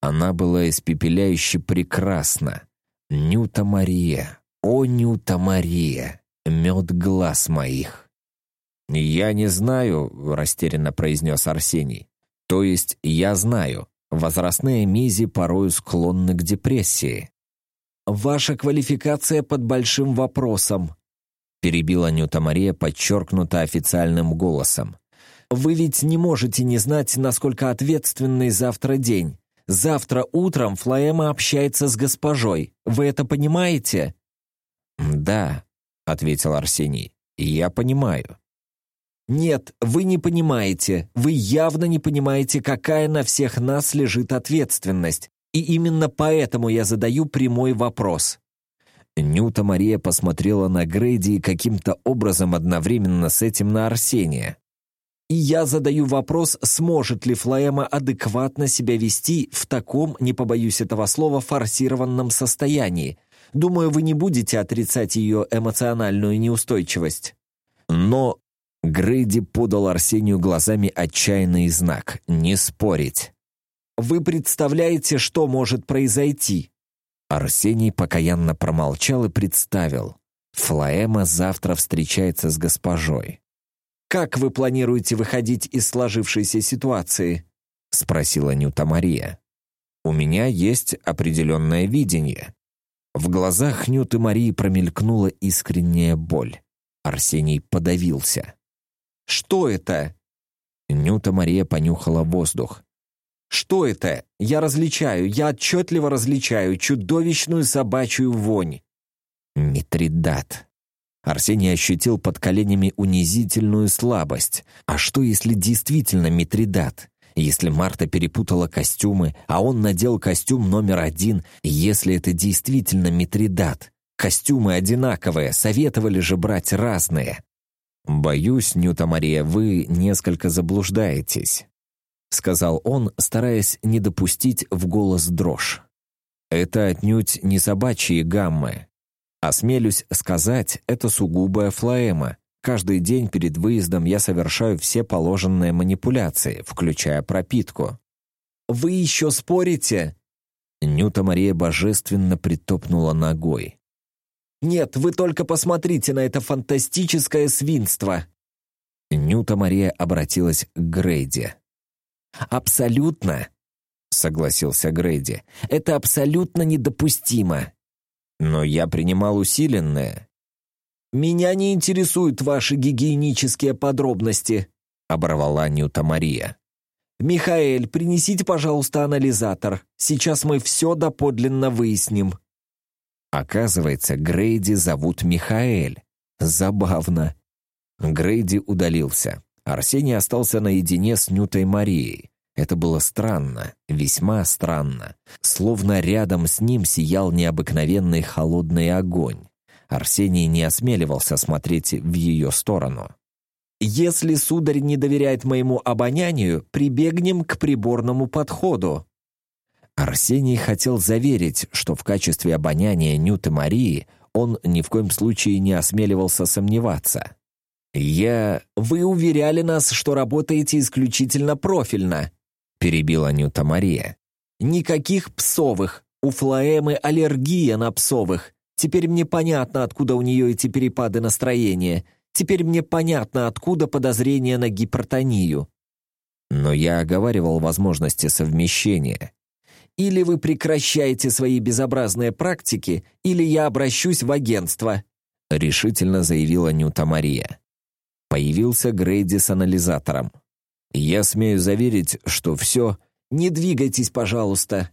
Она была испепеляюще прекрасна. Нюта Мария, о Нюта Мария, мед глаз моих. «Я не знаю», — растерянно произнес Арсений. «То есть я знаю. Возрастные мизи порою склонны к депрессии». «Ваша квалификация под большим вопросом», — перебила Нюта Мария подчеркнуто официальным голосом. «Вы ведь не можете не знать, насколько ответственный завтра день. Завтра утром Флоэма общается с госпожой. Вы это понимаете?» «Да», — ответил Арсений. «Я понимаю». «Нет, вы не понимаете. Вы явно не понимаете, какая на всех нас лежит ответственность. И именно поэтому я задаю прямой вопрос». Нюта Мария посмотрела на Грейди и каким-то образом одновременно с этим на Арсения. И я задаю вопрос, сможет ли Флоэма адекватно себя вести в таком, не побоюсь этого слова, форсированном состоянии. Думаю, вы не будете отрицать ее эмоциональную неустойчивость. Но Грейди подал Арсению глазами отчаянный знак «Не спорить». «Вы представляете, что может произойти?» Арсений покаянно промолчал и представил. Флоэма завтра встречается с госпожой. «Как вы планируете выходить из сложившейся ситуации?» — спросила Нюта Мария. «У меня есть определенное видение». В глазах Нюты Марии промелькнула искренняя боль. Арсений подавился. Что это?» Нюта Мария понюхала воздух. «Что это? Я различаю, я отчетливо различаю чудовищную собачью вонь». Митридат. Арсений ощутил под коленями унизительную слабость. А что, если действительно Митридат? Если Марта перепутала костюмы, а он надел костюм номер один, если это действительно Митридат? Костюмы одинаковые, советовали же брать разные. «Боюсь, Нюта Мария, вы несколько заблуждаетесь», — сказал он, стараясь не допустить в голос дрожь. «Это отнюдь не собачьи гаммы. Осмелюсь сказать, это сугубая флоэма. Каждый день перед выездом я совершаю все положенные манипуляции, включая пропитку». «Вы еще спорите?» Нюта Мария божественно притопнула ногой. Нет, вы только посмотрите на это фантастическое свинство!» Нюта Мария обратилась к Грейди. «Абсолютно!» — согласился Грейди. «Это абсолютно недопустимо!» «Но я принимал усиленное». «Меня не интересуют ваши гигиенические подробности», — оборвала Нюта Мария. «Михаэль, принесите, пожалуйста, анализатор. Сейчас мы все доподлинно выясним». Оказывается, Грейди зовут Михаэль. Забавно. Грейди удалился. Арсений остался наедине с Нютой Марией. Это было странно, весьма странно. Словно рядом с ним сиял необыкновенный холодный огонь. Арсений не осмеливался смотреть в ее сторону. «Если сударь не доверяет моему обонянию, прибегнем к приборному подходу», Арсений хотел заверить, что в качестве обоняния Нюты Марии он ни в коем случае не осмеливался сомневаться. «Я... Вы уверяли нас, что работаете исключительно профильно», — перебила Нюта Мария. «Никаких псовых. У Флоэмы аллергия на псовых. Теперь мне понятно, откуда у нее эти перепады настроения. Теперь мне понятно, откуда подозрение на гипертонию». Но я оговаривал возможности совмещения. Или вы прекращаете свои безобразные практики, или я обращусь в агентство», — решительно заявила Нюта Мария. Появился Грейди с анализатором. «Я смею заверить, что все...» «Не двигайтесь, пожалуйста!»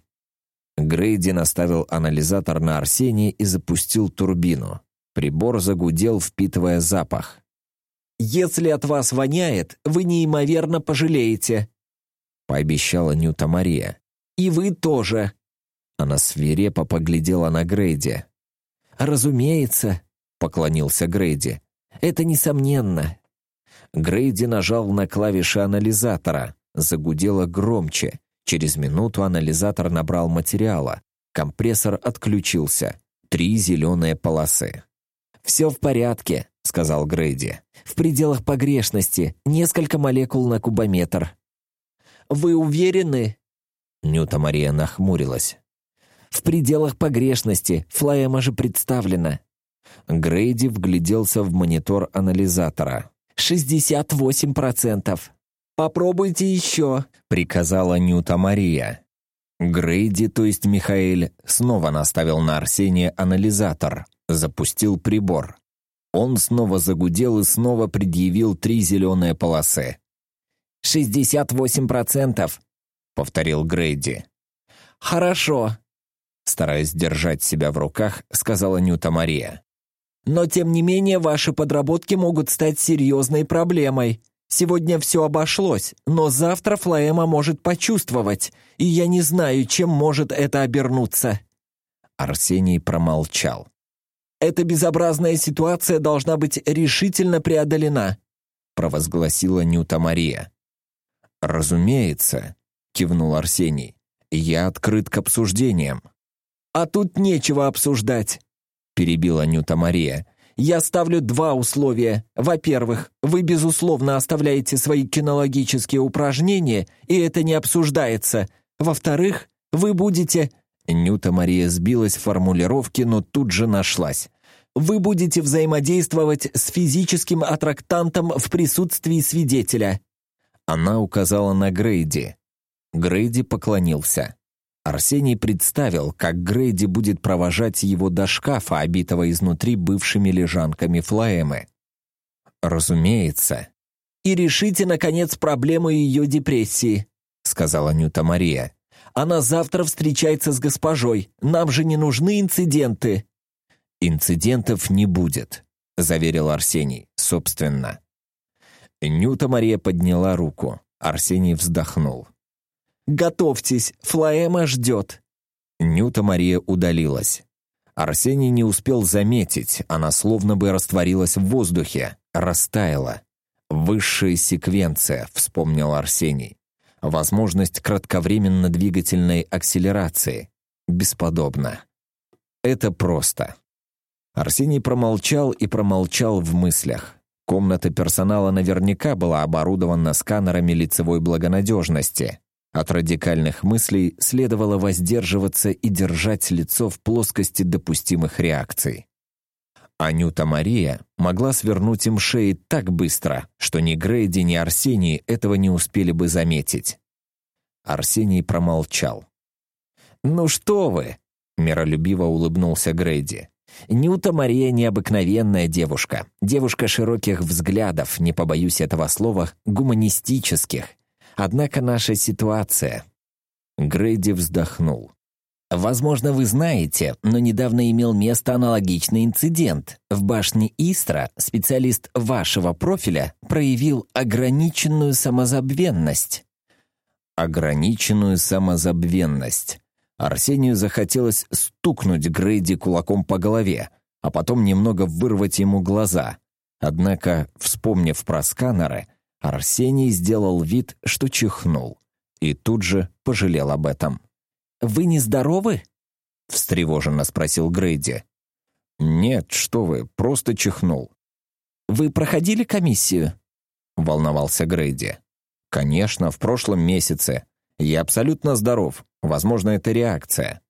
Грейди наставил анализатор на Арсения и запустил турбину. Прибор загудел, впитывая запах. «Если от вас воняет, вы неимоверно пожалеете», — пообещала Нюта Мария. И вы тоже». Она свирепо поглядела на Грейди. «Разумеется», — поклонился Грейди. «Это несомненно». Грейди нажал на клавиши анализатора. Загудело громче. Через минуту анализатор набрал материала. Компрессор отключился. Три зеленые полосы. «Все в порядке», — сказал Грейди. «В пределах погрешности. Несколько молекул на кубометр». «Вы уверены?» Нюта Мария нахмурилась. «В пределах погрешности. Флоэма же представлена». Грейди вгляделся в монитор анализатора. «Шестьдесят восемь процентов». «Попробуйте еще», — приказала Нюта Мария. Грейди, то есть Михаэль, снова наставил на Арсения анализатор, запустил прибор. Он снова загудел и снова предъявил три зеленые полосы. «Шестьдесят восемь процентов», — повторил Грейди. «Хорошо», — стараясь держать себя в руках, сказала Нюта Мария. «Но тем не менее ваши подработки могут стать серьезной проблемой. Сегодня все обошлось, но завтра Флоэма может почувствовать, и я не знаю, чем может это обернуться». Арсений промолчал. «Эта безобразная ситуация должна быть решительно преодолена», провозгласила Нюта Мария. «Разумеется», — кивнул Арсений. «Я открыт к обсуждениям». «А тут нечего обсуждать», — перебила Нюта Мария. Я ставлю два условия. Во-первых, вы, безусловно, оставляете свои кинологические упражнения, и это не обсуждается. Во-вторых, вы будете...» Нюта Мария сбилась в формулировке, но тут же нашлась. «Вы будете взаимодействовать с физическим аттрактантом в присутствии свидетеля». Она указала на Грейди. Грейди поклонился. Арсений представил, как Грейди будет провожать его до шкафа, обитого изнутри бывшими лежанками флоэмы. «Разумеется». «И решите, наконец, проблему ее депрессии», — сказала Нюта Мария. «Она завтра встречается с госпожой. Нам же не нужны инциденты». «Инцидентов не будет», — заверил Арсений, собственно. Нюта Мария подняла руку. Арсений вздохнул. «Готовьтесь, Флоэма ждет». Нюта Мария удалилась. Арсений не успел заметить, она словно бы растворилась в воздухе, растаяла. «Высшая секвенция», — вспомнил Арсений. «Возможность кратковременно двигательной акселерации. Бесподобно. Это просто». Арсений промолчал и промолчал в мыслях. Комната персонала наверняка была оборудована сканерами лицевой благонадежности. От радикальных мыслей следовало воздерживаться и держать лицо в плоскости допустимых реакций. Анюта Мария могла свернуть им шеи так быстро, что ни Грейди, ни Арсений этого не успели бы заметить. Арсений промолчал. «Ну что вы!» — миролюбиво улыбнулся Грейди. «Нюта Мария необыкновенная девушка. Девушка широких взглядов, не побоюсь этого слова, гуманистических. Однако наша ситуация...» Грейди вздохнул. «Возможно, вы знаете, но недавно имел место аналогичный инцидент. В башне Истра специалист вашего профиля проявил ограниченную самозабвенность». «Ограниченную самозабвенность». Арсению захотелось стукнуть Грейди кулаком по голове, а потом немного вырвать ему глаза. Однако, вспомнив про сканеры, Арсений сделал вид, что чихнул, и тут же пожалел об этом. «Вы нездоровы?» — встревоженно спросил Грейди. «Нет, что вы, просто чихнул». «Вы проходили комиссию?» — волновался Грейди. «Конечно, в прошлом месяце. Я абсолютно здоров. Возможно, это реакция».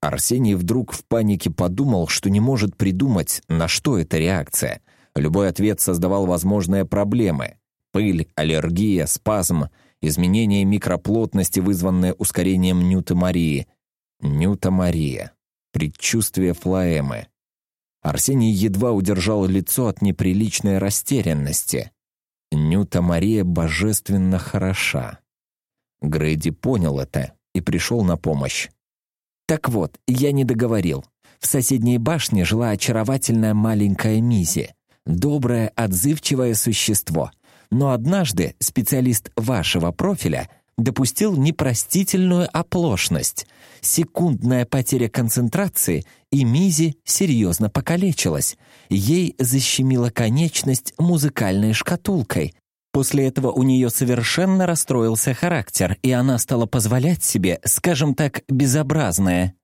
Арсений вдруг в панике подумал, что не может придумать, на что эта реакция. Любой ответ создавал возможные проблемы. Пыль, аллергия, спазм, изменение микроплотности, вызванное ускорением Ньюта-Марии. Ньюта-Мария. Предчувствие флоэмы. Арсений едва удержал лицо от неприличной растерянности. Нюта-Мария божественно хороша. Грейди понял это и пришел на помощь. «Так вот, я не договорил. В соседней башне жила очаровательная маленькая Мизи, доброе, отзывчивое существо — но однажды специалист вашего профиля допустил непростительную оплошность. Секундная потеря концентрации, и Мизи серьезно покалечилась. Ей защемила конечность музыкальной шкатулкой. После этого у нее совершенно расстроился характер, и она стала позволять себе, скажем так, безобразное.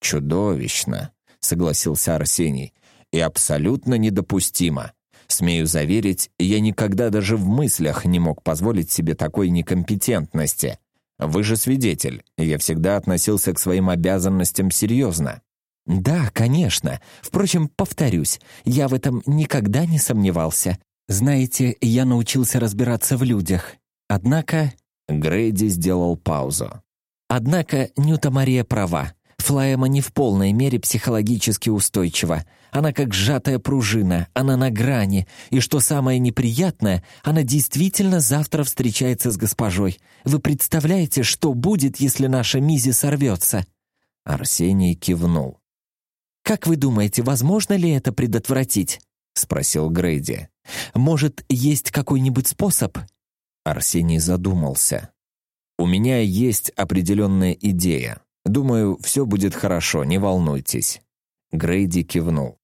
«Чудовищно», — согласился Арсений, — «и абсолютно недопустимо. Смею заверить, я никогда даже в мыслях не мог позволить себе такой некомпетентности. Вы же свидетель, я всегда относился к своим обязанностям серьезно». «Да, конечно. Впрочем, повторюсь, я в этом никогда не сомневался. Знаете, я научился разбираться в людях. Однако...» Грейди сделал паузу. «Однако Нюта Мария права. Флаэма не в полной мере психологически устойчива. Она как сжатая пружина, она на грани. И что самое неприятное, она действительно завтра встречается с госпожой. Вы представляете, что будет, если наша Мизи сорвется?» Арсений кивнул. «Как вы думаете, возможно ли это предотвратить?» — спросил Грейди. «Может, есть какой-нибудь способ?» Арсений задумался. «У меня есть определенная идея. Думаю, все будет хорошо, не волнуйтесь». Грейди кивнул.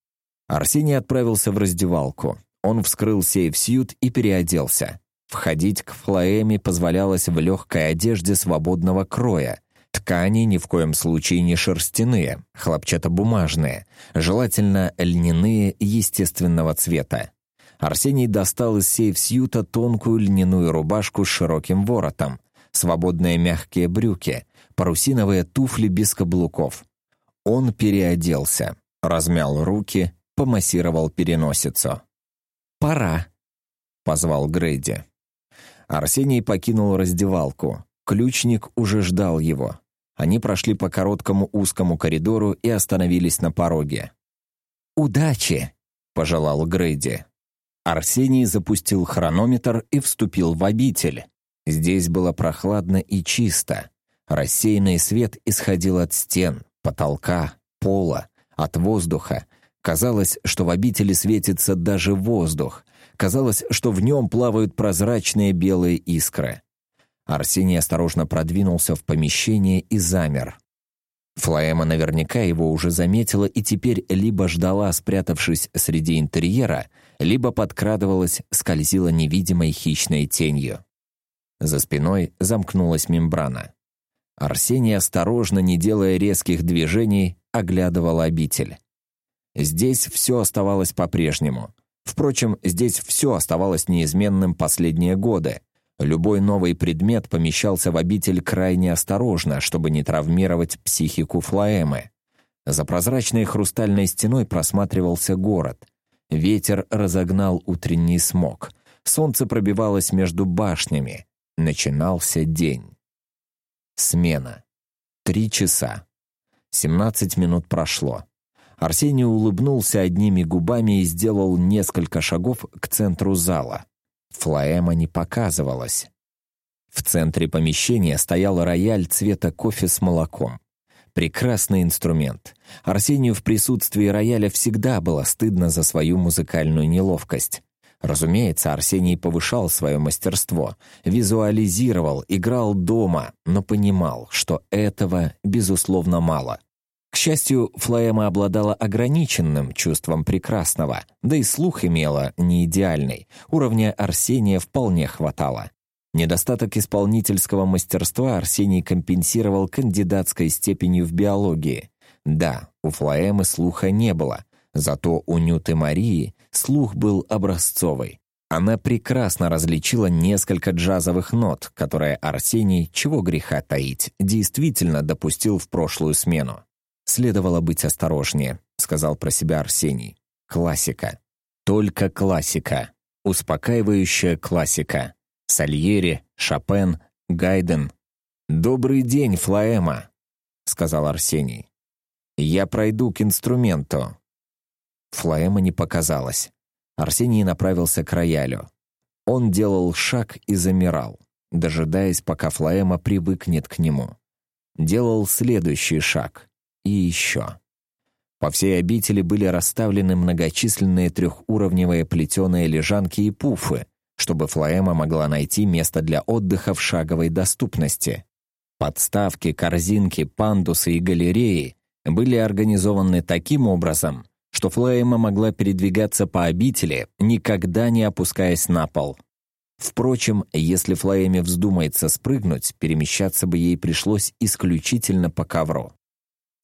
Арсений отправился в раздевалку. Он вскрыл сейф-сьют и переоделся. Входить к Флоэме позволялось в легкой одежде свободного кроя. Ткани ни в коем случае не шерстяные, хлопчатобумажные, желательно льняные естественного цвета. Арсений достал из сейф-сьюта тонкую льняную рубашку с широким воротом, свободные мягкие брюки, парусиновые туфли без каблуков. Он переоделся, размял руки, помассировал переносицу. «Пора», — позвал Грейди. Арсений покинул раздевалку. Ключник уже ждал его. Они прошли по короткому узкому коридору и остановились на пороге. «Удачи!» — пожелал Грейди. Арсений запустил хронометр и вступил в обитель. Здесь было прохладно и чисто. Рассеянный свет исходил от стен, потолка, пола, от воздуха. Казалось, что в обители светится даже воздух. Казалось, что в нем плавают прозрачные белые искры. Арсений осторожно продвинулся в помещение и замер. Флаэма наверняка его уже заметила и теперь либо ждала, спрятавшись среди интерьера, либо подкрадывалась, скользила невидимой хищной тенью. За спиной замкнулась мембрана. Арсений осторожно, не делая резких движений, оглядывал обитель. Здесь все оставалось по-прежнему. Впрочем, здесь все оставалось неизменным последние годы. Любой новый предмет помещался в обитель крайне осторожно, чтобы не травмировать психику Флаэмы. За прозрачной хрустальной стеной просматривался город. Ветер разогнал утренний смог. Солнце пробивалось между башнями. Начинался день. Смена. Три часа. Семнадцать минут прошло. Арсений улыбнулся одними губами и сделал несколько шагов к центру зала. Флоэма не показывалась. В центре помещения стоял рояль цвета кофе с молоком. Прекрасный инструмент. Арсению в присутствии рояля всегда было стыдно за свою музыкальную неловкость. Разумеется, Арсений повышал свое мастерство, визуализировал, играл дома, но понимал, что этого, безусловно, мало. К счастью, Флоэма обладала ограниченным чувством прекрасного, да и слух имела не идеальный, уровня Арсения вполне хватало. Недостаток исполнительского мастерства Арсений компенсировал кандидатской степенью в биологии. Да, у Флоэмы слуха не было, зато у Нюты Марии слух был образцовый. Она прекрасно различила несколько джазовых нот, которые Арсений, чего греха таить, действительно допустил в прошлую смену. «Следовало быть осторожнее», — сказал про себя Арсений. «Классика. Только классика. Успокаивающая классика. Сальери, Шопен, Гайден. «Добрый день, Флоэма», — сказал Арсений. «Я пройду к инструменту». Флоэма не показалась. Арсений направился к роялю. Он делал шаг и замирал, дожидаясь, пока Флоэма привыкнет к нему. Делал следующий шаг. И еще. По всей обители были расставлены многочисленные трехуровневые плетеные лежанки и пуфы, чтобы Флоэма могла найти место для отдыха в шаговой доступности. Подставки, корзинки, пандусы и галереи были организованы таким образом, что Флоэма могла передвигаться по обители, никогда не опускаясь на пол. Впрочем, если Флоэме вздумается спрыгнуть, перемещаться бы ей пришлось исключительно по ковру.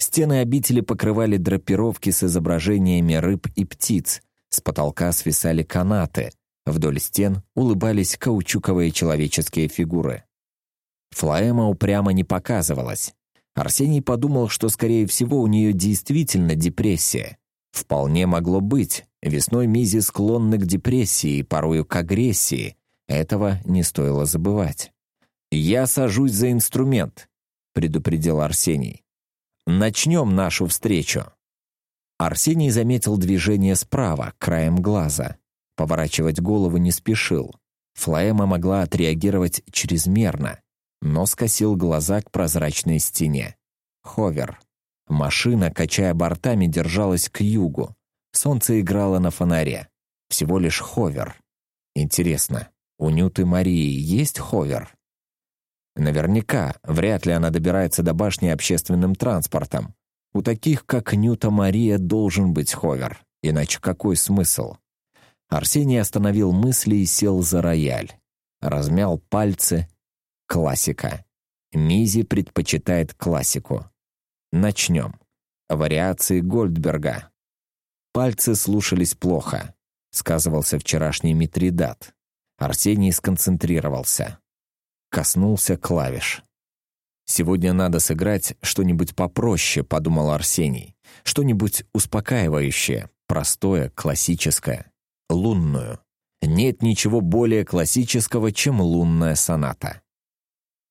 Стены обители покрывали драпировки с изображениями рыб и птиц, с потолка свисали канаты, вдоль стен улыбались каучуковые человеческие фигуры. Флоэма упрямо не показывалась. Арсений подумал, что, скорее всего, у нее действительно депрессия. Вполне могло быть. Весной Мизи склонны к депрессии и порою к агрессии. Этого не стоило забывать. «Я сажусь за инструмент», — предупредил Арсений. «Начнем нашу встречу». Арсений заметил движение справа, краем глаза. Поворачивать голову не спешил. Флоэма могла отреагировать чрезмерно, но скосил глаза к прозрачной стене. Ховер. Машина, качая бортами, держалась к югу. Солнце играло на фонаре. Всего лишь ховер. Интересно, у Нюты Марии есть ховер? Наверняка, вряд ли она добирается до башни общественным транспортом. У таких, как Нюта Мария, должен быть ховер. Иначе какой смысл? Арсений остановил мысли и сел за рояль. Размял пальцы. Классика. Мизи предпочитает классику. Начнем. Вариации Гольдберга. Пальцы слушались плохо, сказывался вчерашний Митридат. Арсений сконцентрировался. Коснулся клавиш. «Сегодня надо сыграть что-нибудь попроще», — подумал Арсений. «Что-нибудь успокаивающее, простое, классическое, лунную. Нет ничего более классического, чем лунная соната».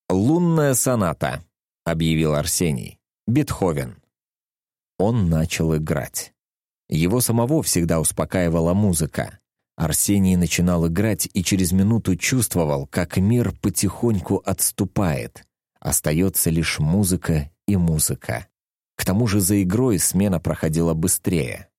«Лунная соната», — объявил Арсений. «Бетховен». Он начал играть. Его самого всегда успокаивала музыка. Арсений начинал играть и через минуту чувствовал, как мир потихоньку отступает — Остается лишь музыка и музыка. К тому же за игрой смена проходила быстрее.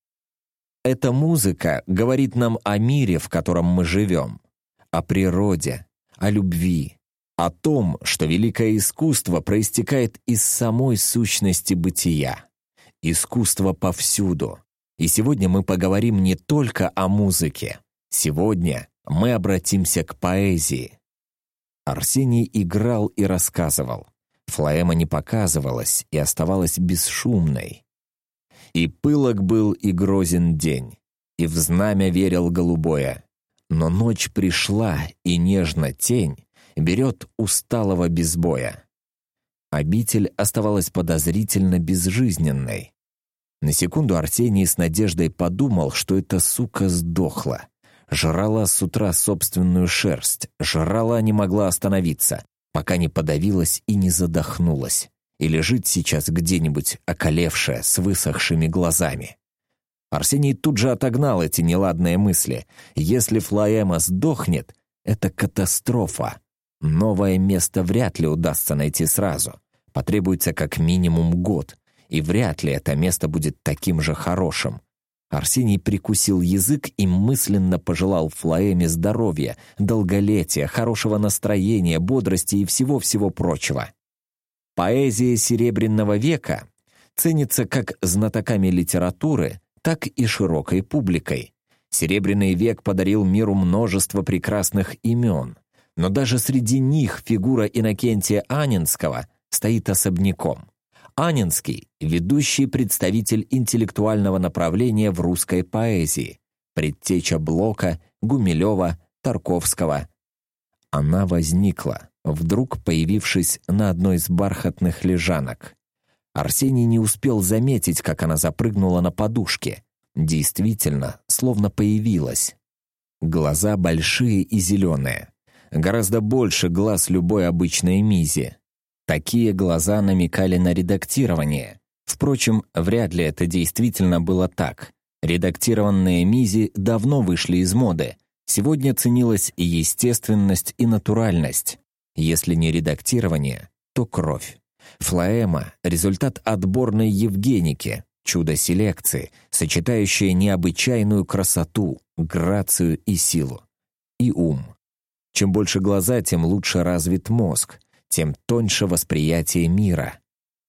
Эта музыка говорит нам о мире, в котором мы живем, о природе, о любви, о том, что великое искусство проистекает из самой сущности бытия. Искусство повсюду. И сегодня мы поговорим не только о музыке. Сегодня мы обратимся к поэзии. Арсений играл и рассказывал. Флоэма не показывалась и оставалась бесшумной. И пылок был и грозен день, и в знамя верил голубое. Но ночь пришла, и нежно тень берет усталого без боя. Обитель оставалась подозрительно безжизненной. На секунду Арсений с надеждой подумал, что эта сука сдохла. Жрала с утра собственную шерсть, жрала не могла остановиться, пока не подавилась и не задохнулась, и лежит сейчас где-нибудь околевшая с высохшими глазами. Арсений тут же отогнал эти неладные мысли. Если Флоэма сдохнет, это катастрофа. Новое место вряд ли удастся найти сразу. Потребуется как минимум год, и вряд ли это место будет таким же хорошим. Арсений прикусил язык и мысленно пожелал Флоэме здоровья, долголетия, хорошего настроения, бодрости и всего-всего прочего. Поэзия Серебряного века ценится как знатоками литературы, так и широкой публикой. Серебряный век подарил миру множество прекрасных имен, но даже среди них фигура Иннокентия Анинского стоит особняком. Анинский — ведущий представитель интеллектуального направления в русской поэзии, предтеча Блока, Гумилева, Тарковского. Она возникла, вдруг появившись на одной из бархатных лежанок. Арсений не успел заметить, как она запрыгнула на подушке. Действительно, словно появилась. Глаза большие и зеленые. Гораздо больше глаз любой обычной мизи. Такие глаза намекали на редактирование. Впрочем, вряд ли это действительно было так. Редактированные мизи давно вышли из моды. Сегодня ценилась и естественность, и натуральность. Если не редактирование, то кровь. Флоэма — результат отборной Евгеники, чудо селекции, сочетающее необычайную красоту, грацию и силу. и ум. Чем больше глаза, тем лучше развит мозг, тем тоньше восприятие мира.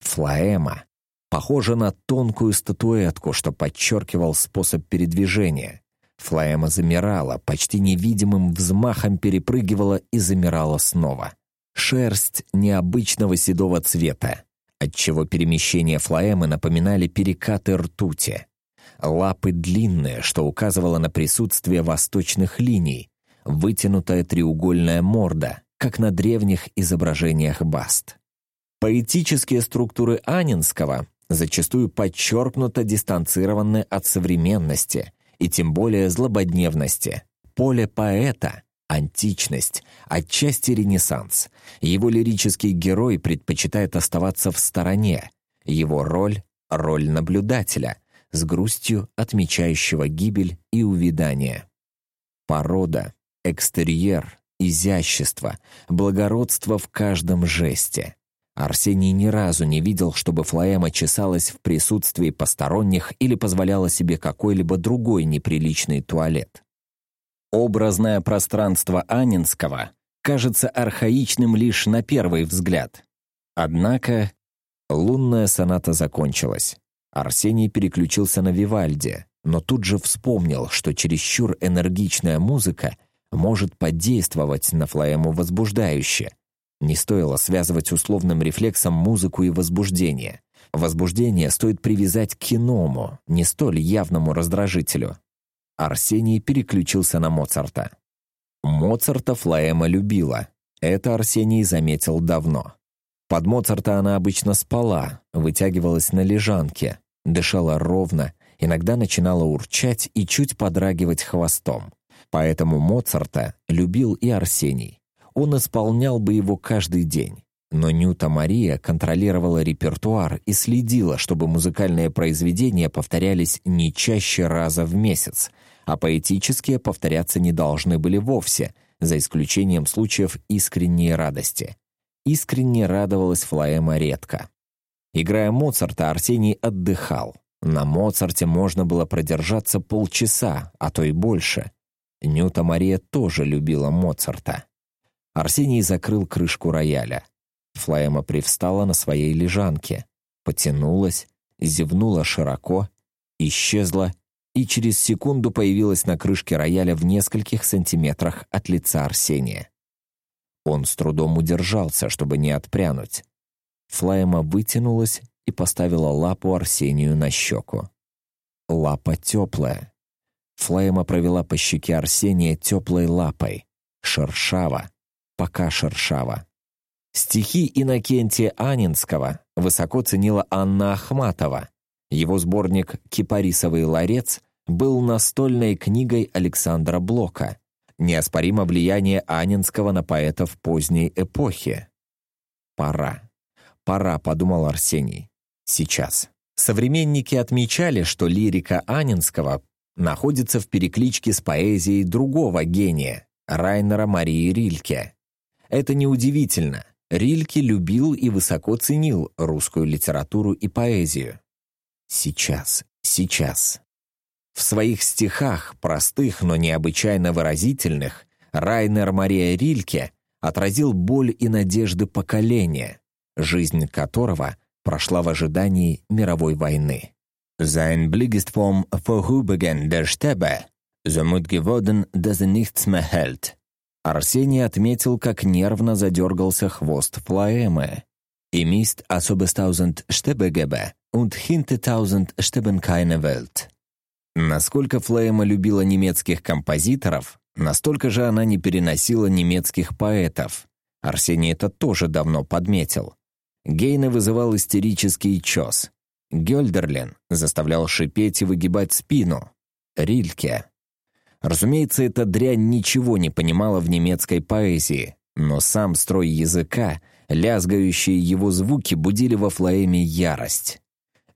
Флоэма похожа на тонкую статуэтку, что подчеркивал способ передвижения. Флоэма замирала, почти невидимым взмахом перепрыгивала и замирала снова. Шерсть необычного седого цвета, отчего перемещения флоэмы напоминали перекаты ртути. Лапы длинные, что указывало на присутствие восточных линий, вытянутая треугольная морда, как на древних изображениях баст. Поэтические структуры Анинского зачастую подчеркнуто дистанцированы от современности и тем более злободневности. Поле поэта — античность, отчасти ренессанс. Его лирический герой предпочитает оставаться в стороне. Его роль — роль наблюдателя, с грустью отмечающего гибель и увядание. Порода, экстерьер, изящество, благородство в каждом жесте. Арсений ни разу не видел, чтобы Флоэма чесалась в присутствии посторонних или позволяла себе какой-либо другой неприличный туалет. Образное пространство Анинского кажется архаичным лишь на первый взгляд. Однако лунная соната закончилась. Арсений переключился на Вивальди, но тут же вспомнил, что чересчур энергичная музыка может подействовать на Флоэму возбуждающе. Не стоило связывать условным рефлексом музыку и возбуждение. Возбуждение стоит привязать к иному, не столь явному раздражителю. Арсений переключился на Моцарта. Моцарта Флоэма любила. Это Арсений заметил давно. Под Моцарта она обычно спала, вытягивалась на лежанке, дышала ровно, иногда начинала урчать и чуть подрагивать хвостом. Поэтому Моцарта любил и Арсений. Он исполнял бы его каждый день. Но Нюта Мария контролировала репертуар и следила, чтобы музыкальные произведения повторялись не чаще раза в месяц, а поэтические повторяться не должны были вовсе, за исключением случаев искренней радости. Искренне радовалась Флоэма редко. Играя Моцарта, Арсений отдыхал. На Моцарте можно было продержаться полчаса, а то и больше. Нюта Мария тоже любила Моцарта. Арсений закрыл крышку рояля. Флоэма привстала на своей лежанке, потянулась, зевнула широко, исчезла и через секунду появилась на крышке рояля в нескольких сантиметрах от лица Арсения. Он с трудом удержался, чтобы не отпрянуть. Флаема вытянулась и поставила лапу Арсению на щеку. Лапа теплая. Флаема провела по щеке Арсения теплой лапой. Шершава. Пока шершава. Стихи Иннокентия Анинского высоко ценила Анна Ахматова. Его сборник «Кипарисовый ларец» был настольной книгой Александра Блока. Неоспоримо влияние Анинского на поэтов поздней эпохи. «Пора. Пора», — подумал Арсений. «Сейчас». Современники отмечали, что лирика Анинского находится в перекличке с поэзией другого гения, Райнера Марии Рильке. Это неудивительно. Рильке любил и высоко ценил русскую литературу и поэзию. Сейчас, сейчас. В своих стихах, простых, но необычайно выразительных, Райнер Мария Рильке отразил боль и надежды поколения, жизнь которого прошла в ожидании мировой войны. Sein Blick ist vom Vorübergehen der Stäbe, so mut geworden, dass er nichts mehr hält. Арсений отметил, как нервно задергался хвост Флоэмы. Ihm ist, tausend Stäbe gäbe und hinter tausend Stäben keine Welt. Насколько Флейма любила немецких композиторов, настолько же она не переносила немецких поэтов. Арсений это тоже давно подметил. Гейне вызывал истерический чес. Гёльдерлин заставлял шипеть и выгибать спину. Рильке. Разумеется, эта дрянь ничего не понимала в немецкой поэзии, но сам строй языка, лязгающие его звуки будили во Флоэме ярость.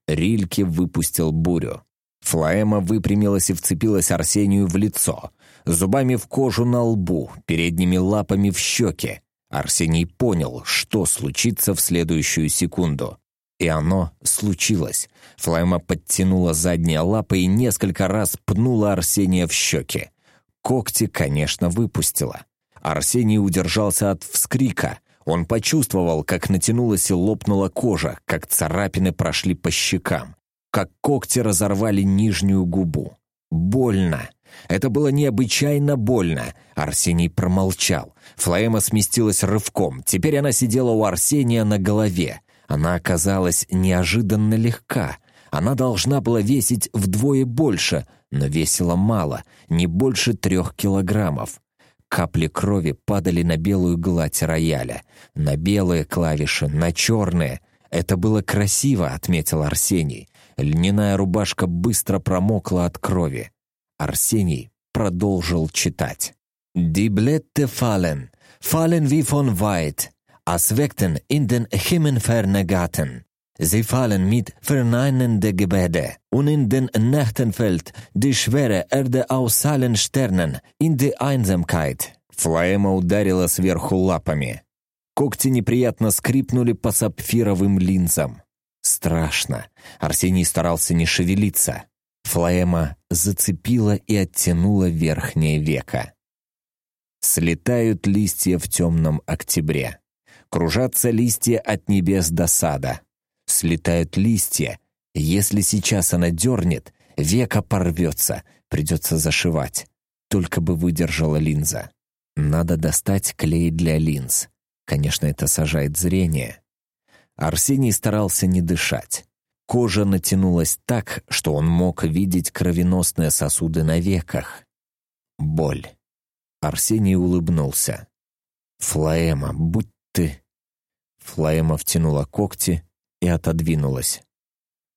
Рильке выпустил бурю. Флоэма выпрямилась и вцепилась Арсению в лицо, зубами в кожу на лбу, передними лапами в щеки. Арсений понял, что случится в следующую секунду. И оно случилось. Флайма подтянула задние лапы и несколько раз пнула Арсения в щеки. Когти, конечно, выпустила. Арсений удержался от вскрика. Он почувствовал, как натянулась и лопнула кожа, как царапины прошли по щекам, как когти разорвали нижнюю губу. Больно. Это было необычайно больно. Арсений промолчал. Флоэма сместилась рывком. Теперь она сидела у Арсения на голове. Она оказалась неожиданно легка. Она должна была весить вдвое больше, но весила мало, не больше трех килограммов. Капли крови падали на белую гладь рояля, на белые клавиши, на черные. Это было красиво, отметил Арсений. Льняная рубашка быстро промокла от крови. Арсений продолжил читать. «Die Blätter fallen, fallen wie von weit, als Weckten in den Himmelferne Garten. Sie fallen mit verneinende Gebete, und in den Nächten fällt die schwere Erde aus allen Sternen in die Einsamkeit». Флаэма ударила сверху лапами. Когти неприятно скрипнули по сапфировым линзам. Страшно. Арсений старался не шевелиться. Флаэма зацепила и оттянула верхнее веко. Слетают листья в темном октябре. Кружатся листья от небес до сада. Слетают листья. Если сейчас она дернет, века порвется, придется зашивать. Только бы выдержала линза. Надо достать клей для линз. Конечно, это сажает зрение. Арсений старался не дышать. Кожа натянулась так, что он мог видеть кровеносные сосуды на веках. Боль. Арсений улыбнулся. «Флоэма, будь ты...» Флоэма втянула когти и отодвинулась.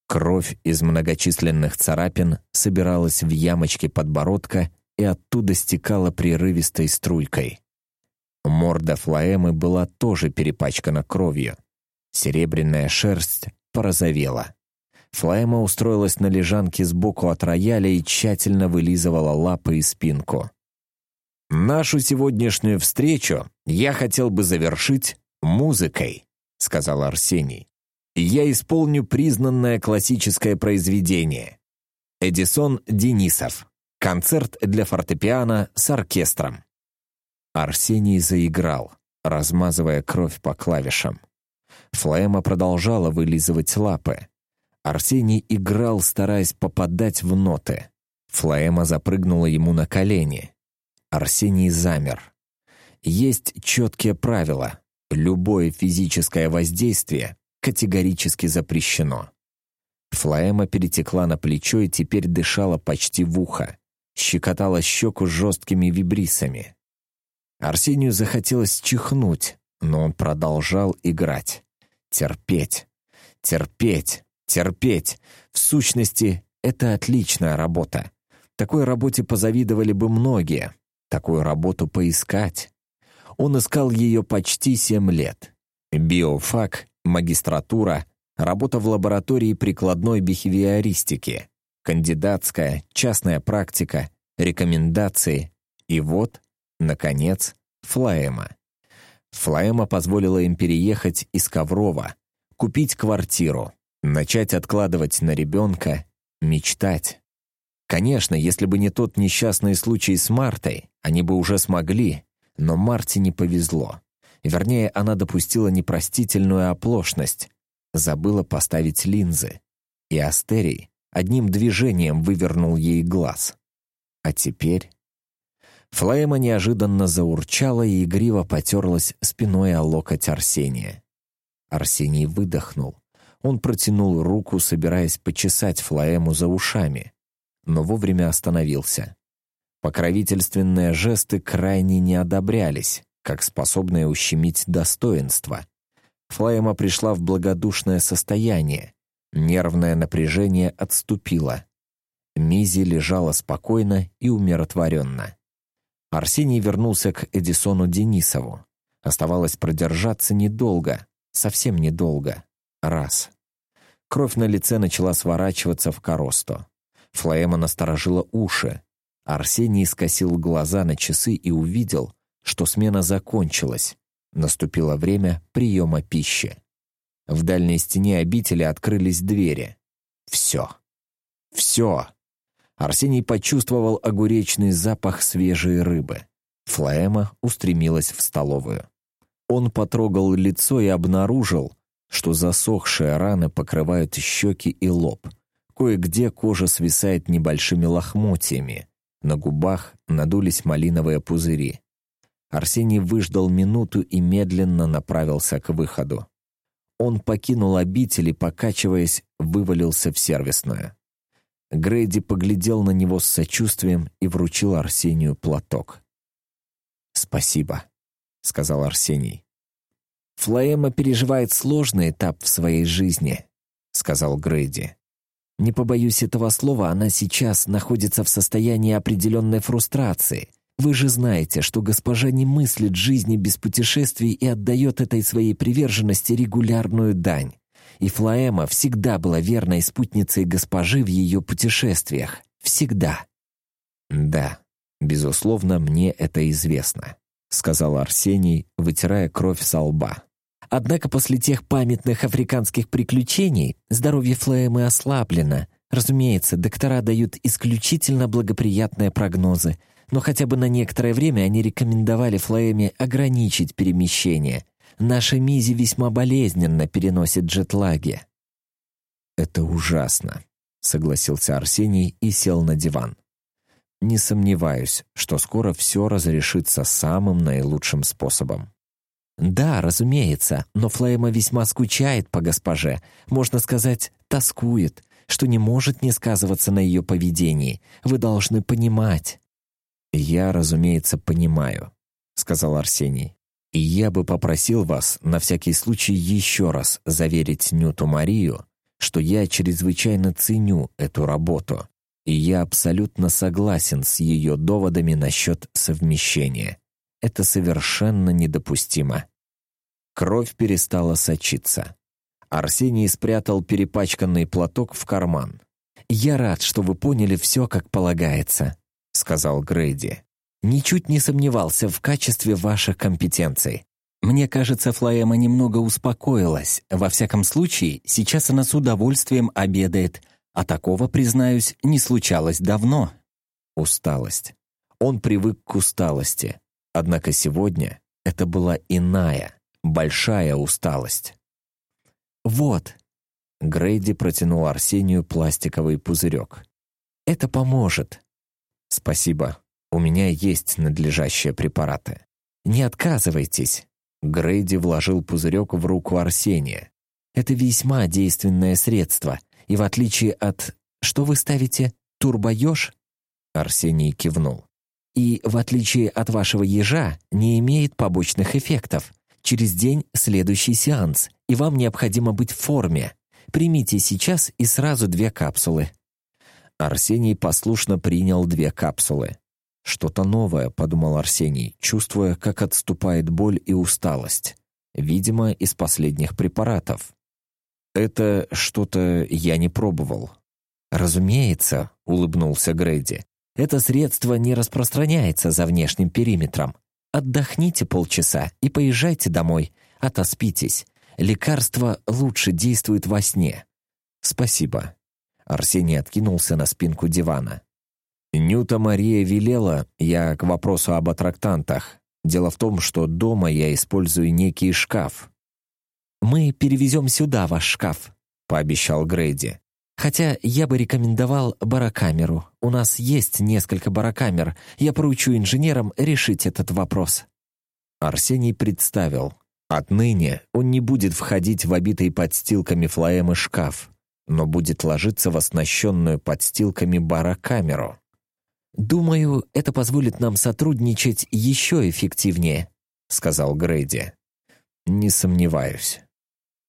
Кровь из многочисленных царапин собиралась в ямочке подбородка и оттуда стекала прерывистой струйкой. Морда Флоэмы была тоже перепачкана кровью. Серебряная шерсть порозовела. Флайма устроилась на лежанке сбоку от рояля и тщательно вылизывала лапы и спинку. «Нашу сегодняшнюю встречу я хотел бы завершить музыкой», — сказал Арсений. «Я исполню признанное классическое произведение. Эдисон Денисов. Концерт для фортепиано с оркестром». Арсений заиграл, размазывая кровь по клавишам. Флэма продолжала вылизывать лапы. Арсений играл, стараясь попадать в ноты. Флоэма запрыгнула ему на колени. Арсений замер. Есть четкие правила. Любое физическое воздействие категорически запрещено. Флоэма перетекла на плечо и теперь дышала почти в ухо. Щекотала щеку жесткими вибрисами. Арсению захотелось чихнуть, но он продолжал играть. Терпеть. Терпеть. Терпеть. В сущности, это отличная работа. Такой работе позавидовали бы многие. Такую работу поискать. Он искал ее почти семь лет. Биофак, магистратура, работа в лаборатории прикладной бихевиористики, кандидатская, частная практика, рекомендации. И вот, наконец, Флаэма. Флаэма позволила им переехать из Коврова, купить квартиру, Начать откладывать на ребенка, мечтать. Конечно, если бы не тот несчастный случай с Мартой, они бы уже смогли, но Марте не повезло. Вернее, она допустила непростительную оплошность, забыла поставить линзы. И Астерий одним движением вывернул ей глаз. А теперь... Флейма неожиданно заурчала и игриво потерлась спиной о локоть Арсения. Арсений выдохнул. Он протянул руку, собираясь почесать Флоэму за ушами, но вовремя остановился. Покровительственные жесты крайне не одобрялись, как способные ущемить достоинство. Флоэма пришла в благодушное состояние. Нервное напряжение отступило. Мизи лежала спокойно и умиротворенно. Арсений вернулся к Эдисону Денисову. Оставалось продержаться недолго, совсем недолго раз. Кровь на лице начала сворачиваться в коросто. Флоэма насторожила уши. Арсений скосил глаза на часы и увидел, что смена закончилась. Наступило время приема пищи. В дальней стене обители открылись двери. Все. Все. Арсений почувствовал огуречный запах свежей рыбы. Флаэма устремилась в столовую. Он потрогал лицо и обнаружил, что засохшие раны покрывают щеки и лоб. Кое-где кожа свисает небольшими лохмотьями. На губах надулись малиновые пузыри. Арсений выждал минуту и медленно направился к выходу. Он покинул обитель и, покачиваясь, вывалился в сервисную. Грейди поглядел на него с сочувствием и вручил Арсению платок. «Спасибо», — сказал Арсений. «Флоэма переживает сложный этап в своей жизни», — сказал Грейди. «Не побоюсь этого слова, она сейчас находится в состоянии определенной фрустрации. Вы же знаете, что госпожа не мыслит жизни без путешествий и отдает этой своей приверженности регулярную дань и Флоэма всегда была верной спутницей госпожи в ее путешествиях. Всегда. «Да, безусловно, мне это известно», — сказал Арсений, вытирая кровь со лба. Однако после тех памятных африканских приключений здоровье Флоэмы ослаблено. Разумеется, доктора дают исключительно благоприятные прогнозы, но хотя бы на некоторое время они рекомендовали Флоэме ограничить перемещение, Наша Мизи весьма болезненно переносит джетлаги». «Это ужасно», — согласился Арсений и сел на диван. «Не сомневаюсь, что скоро все разрешится самым наилучшим способом». «Да, разумеется, но Флейма весьма скучает по госпоже, можно сказать, тоскует, что не может не сказываться на ее поведении. Вы должны понимать». «Я, разумеется, понимаю», — сказал Арсений. И я бы попросил вас на всякий случай еще раз заверить Нюту Марию, что я чрезвычайно ценю эту работу, и я абсолютно согласен с ее доводами насчет совмещения. Это совершенно недопустимо. Кровь перестала сочиться. Арсений спрятал перепачканный платок в карман. «Я рад, что вы поняли все, как полагается», — сказал Грейди ничуть не сомневался в качестве ваших компетенций. Мне кажется, Флоэма немного успокоилась. Во всяком случае, сейчас она с удовольствием обедает, а такого, признаюсь, не случалось давно. Усталость. Он привык к усталости. Однако сегодня это была иная, большая усталость. «Вот». Грейди протянул Арсению пластиковый пузырек. «Это поможет». «Спасибо», у меня есть надлежащие препараты. Не отказывайтесь. Грейди вложил пузырек в руку Арсения. Это весьма действенное средство, и в отличие от... Что вы ставите? Турбоеж? Арсений кивнул. И, в отличие от вашего ежа, не имеет побочных эффектов. Через день следующий сеанс, и вам необходимо быть в форме. Примите сейчас и сразу две капсулы. Арсений послушно принял две капсулы. «Что-то новое», — подумал Арсений, чувствуя, как отступает боль и усталость. Видимо, из последних препаратов. «Это что-то я не пробовал». «Разумеется», — улыбнулся Грейди. «Это средство не распространяется за внешним периметром. Отдохните полчаса и поезжайте домой. Отоспитесь. Лекарство лучше действует во сне». «Спасибо». Арсений откинулся на спинку дивана. Нюта Мария велела, я к вопросу об аттрактантах. Дело в том, что дома я использую некий шкаф. «Мы перевезем сюда ваш шкаф», — пообещал Грейди. «Хотя я бы рекомендовал барокамеру. У нас есть несколько барокамер. Я поручу инженерам решить этот вопрос». Арсений представил. Отныне он не будет входить в обитый подстилками флоэмы шкаф, но будет ложиться в оснащенную подстилками барокамеру. «Думаю, это позволит нам сотрудничать еще эффективнее», — сказал Грейди. «Не сомневаюсь».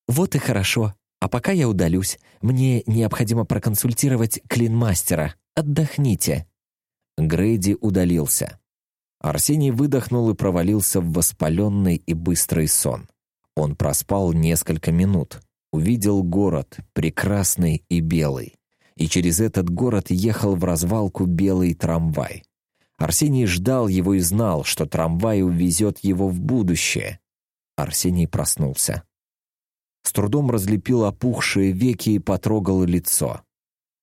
«Вот и хорошо. А пока я удалюсь. Мне необходимо проконсультировать клинмастера. Отдохните». Грейди удалился. Арсений выдохнул и провалился в воспаленный и быстрый сон. Он проспал несколько минут. Увидел город, прекрасный и белый и через этот город ехал в развалку белый трамвай. Арсений ждал его и знал, что трамвай увезет его в будущее. Арсений проснулся. С трудом разлепил опухшие веки и потрогал лицо.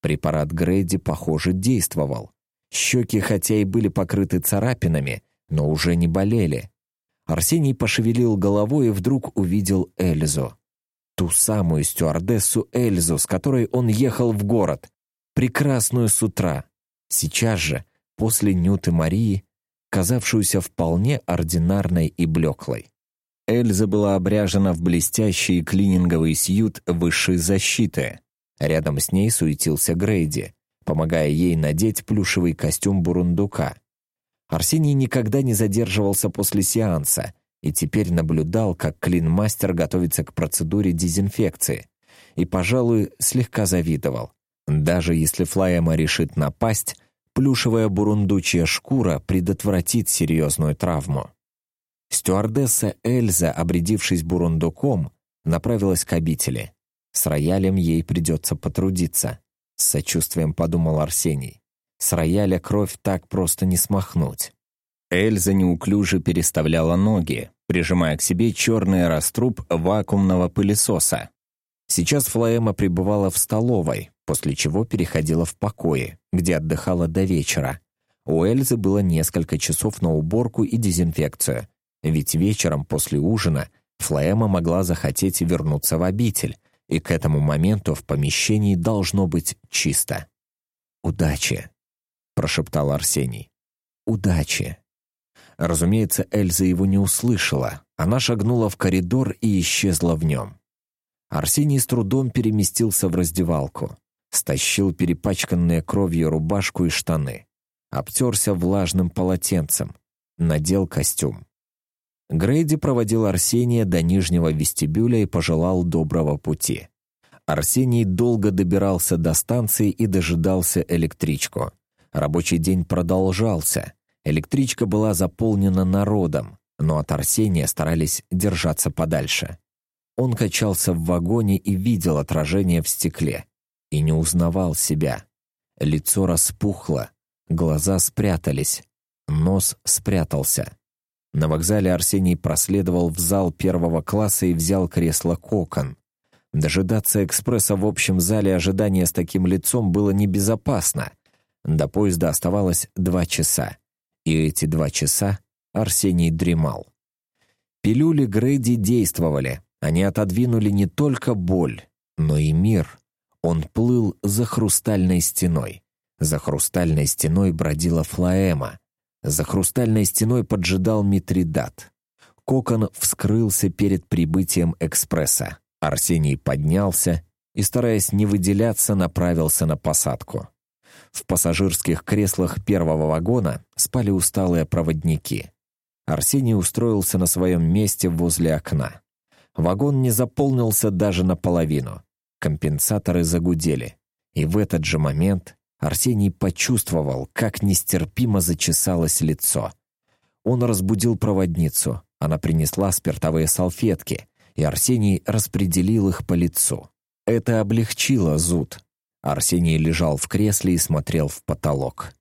Препарат Грейди, похоже, действовал. Щеки, хотя и были покрыты царапинами, но уже не болели. Арсений пошевелил головой и вдруг увидел Эльзу. Ту самую стюардессу Эльзу, с которой он ехал в город. Прекрасную с утра. Сейчас же, после Нюты Марии, казавшуюся вполне ординарной и блеклой. Эльза была обряжена в блестящий клининговый сьют высшей защиты. Рядом с ней суетился Грейди, помогая ей надеть плюшевый костюм бурундука. Арсений никогда не задерживался после сеанса и теперь наблюдал, как клинмастер готовится к процедуре дезинфекции, и, пожалуй, слегка завидовал. Даже если Флаема решит напасть, плюшевая бурундучья шкура предотвратит серьезную травму. Стюардесса Эльза, обрядившись бурундуком, направилась к обители. С роялем ей придется потрудиться. С сочувствием подумал Арсений. С рояля кровь так просто не смахнуть. Эльза неуклюже переставляла ноги, прижимая к себе черный раструб вакуумного пылесоса. Сейчас Флоэма пребывала в столовой, после чего переходила в покои, где отдыхала до вечера. У Эльзы было несколько часов на уборку и дезинфекцию, ведь вечером после ужина Флоэма могла захотеть вернуться в обитель, и к этому моменту в помещении должно быть чисто. «Удачи!» — прошептал Арсений. «Удачи!» Разумеется, Эльза его не услышала. Она шагнула в коридор и исчезла в нем. Арсений с трудом переместился в раздевалку, стащил перепачканные кровью рубашку и штаны, обтерся влажным полотенцем, надел костюм. Грейди проводил Арсения до нижнего вестибюля и пожелал доброго пути. Арсений долго добирался до станции и дожидался электричку. Рабочий день продолжался. Электричка была заполнена народом, но от Арсения старались держаться подальше. Он качался в вагоне и видел отражение в стекле. И не узнавал себя. Лицо распухло, глаза спрятались, нос спрятался. На вокзале Арсений проследовал в зал первого класса и взял кресло «Кокон». Дожидаться экспресса в общем зале ожидания с таким лицом было небезопасно. До поезда оставалось два часа. И эти два часа Арсений дремал. Пилюли Грейди действовали. Они отодвинули не только боль, но и мир. Он плыл за хрустальной стеной. За хрустальной стеной бродила Флоэма. За хрустальной стеной поджидал Митридат. Кокон вскрылся перед прибытием экспресса. Арсений поднялся и, стараясь не выделяться, направился на посадку. В пассажирских креслах первого вагона спали усталые проводники. Арсений устроился на своем месте возле окна. Вагон не заполнился даже наполовину. Компенсаторы загудели. И в этот же момент Арсений почувствовал, как нестерпимо зачесалось лицо. Он разбудил проводницу. Она принесла спиртовые салфетки, и Арсений распределил их по лицу. Это облегчило зуд. Арсений лежал в кресле и смотрел в потолок.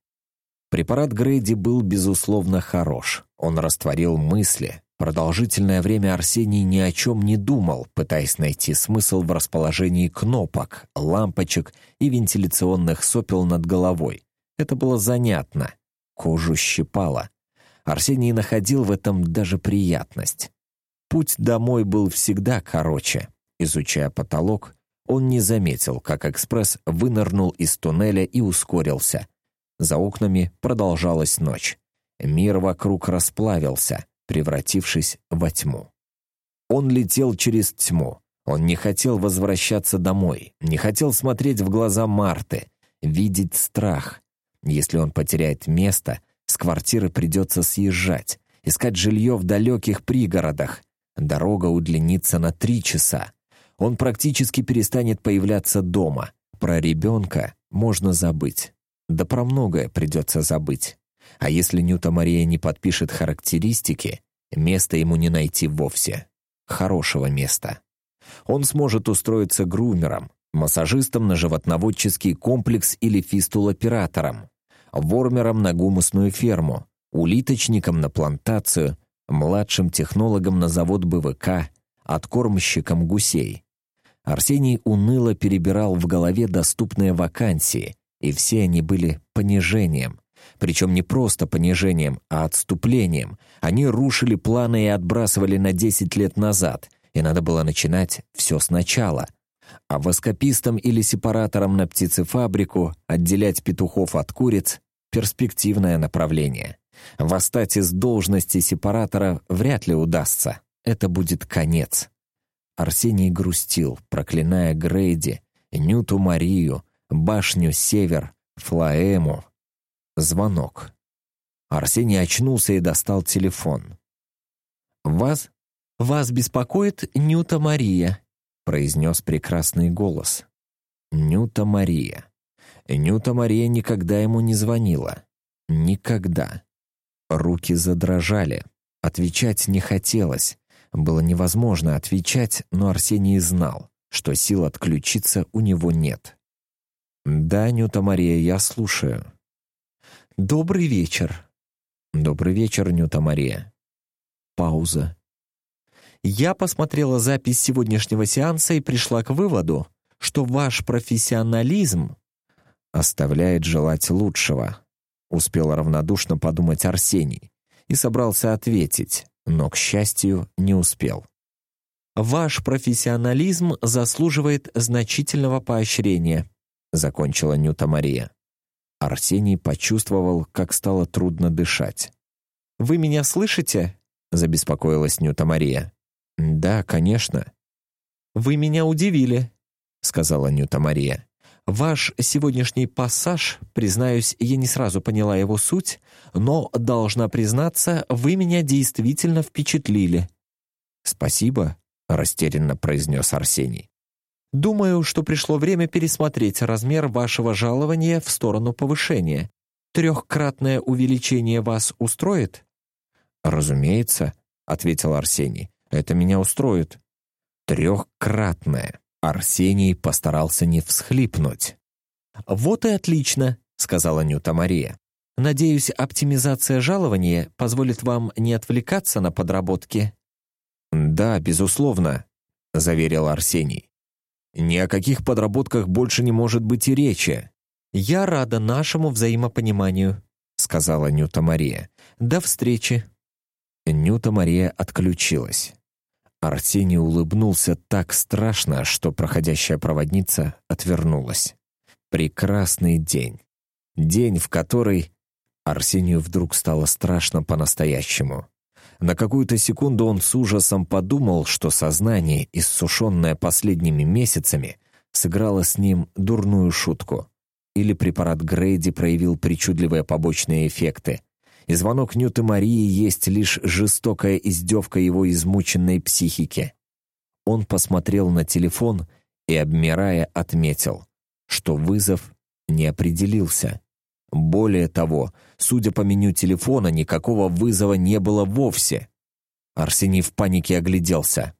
Препарат Грейди был, безусловно, хорош. Он растворил мысли, Продолжительное время Арсений ни о чем не думал, пытаясь найти смысл в расположении кнопок, лампочек и вентиляционных сопел над головой. Это было занятно. Кожу щипало. Арсений находил в этом даже приятность. Путь домой был всегда короче. Изучая потолок, он не заметил, как экспресс вынырнул из туннеля и ускорился. За окнами продолжалась ночь. Мир вокруг расплавился превратившись во тьму. Он летел через тьму. Он не хотел возвращаться домой, не хотел смотреть в глаза Марты, видеть страх. Если он потеряет место, с квартиры придется съезжать, искать жилье в далеких пригородах. Дорога удлинится на три часа. Он практически перестанет появляться дома. Про ребенка можно забыть. Да про многое придется забыть. А если Нюта Мария не подпишет характеристики, места ему не найти вовсе. Хорошего места. Он сможет устроиться грумером, массажистом на животноводческий комплекс или фистул-оператором, вормером на гумусную ферму, улиточником на плантацию, младшим технологом на завод БВК, откормщиком гусей. Арсений уныло перебирал в голове доступные вакансии, и все они были понижением. Причем не просто понижением, а отступлением. Они рушили планы и отбрасывали на 10 лет назад, и надо было начинать все сначала. А воскопистам или сепараторам на птицефабрику отделять петухов от куриц — перспективное направление. Восстать из должности сепаратора вряд ли удастся. Это будет конец. Арсений грустил, проклиная Грейди, Нюту Марию, башню Север, Флаэму. Звонок. Арсений очнулся и достал телефон. «Вас? Вас беспокоит Нюта Мария», — произнес прекрасный голос. Нюта Мария. Нюта Мария никогда ему не звонила. Никогда. Руки задрожали. Отвечать не хотелось. Было невозможно отвечать, но Арсений знал, что сил отключиться у него нет. «Да, Нюта Мария, я слушаю». «Добрый вечер». «Добрый вечер, Нюта Мария». Пауза. «Я посмотрела запись сегодняшнего сеанса и пришла к выводу, что ваш профессионализм оставляет желать лучшего», успел равнодушно подумать Арсений и собрался ответить но, к счастью, не успел. «Ваш профессионализм заслуживает значительного поощрения», закончила Нюта Мария. Арсений почувствовал, как стало трудно дышать. «Вы меня слышите?» забеспокоилась Нюта Мария. «Да, конечно». «Вы меня удивили», — сказала Нюта Мария. Ваш сегодняшний пассаж, признаюсь, я не сразу поняла его суть, но, должна признаться, вы меня действительно впечатлили». «Спасибо», — растерянно произнес Арсений. «Думаю, что пришло время пересмотреть размер вашего жалования в сторону повышения. Трехкратное увеличение вас устроит?» «Разумеется», — ответил Арсений. «Это меня устроит». «Трехкратное». Арсений постарался не всхлипнуть. «Вот и отлично», — сказала Нюта Мария. «Надеюсь, оптимизация жалования позволит вам не отвлекаться на подработки». «Да, безусловно», — заверил Арсений. «Ни о каких подработках больше не может быть и речи». «Я рада нашему взаимопониманию», — сказала Нюта Мария. «До встречи». Нюта Мария отключилась. Арсений улыбнулся так страшно, что проходящая проводница отвернулась. Прекрасный день. День, в который Арсению вдруг стало страшно по-настоящему. На какую-то секунду он с ужасом подумал, что сознание, иссушенное последними месяцами, сыграло с ним дурную шутку. Или препарат Грейди проявил причудливые побочные эффекты, и звонок Нюты Марии есть лишь жестокая издевка его измученной психики. Он посмотрел на телефон и, обмирая, отметил, что вызов не определился. Более того, судя по меню телефона, никакого вызова не было вовсе. Арсений в панике огляделся.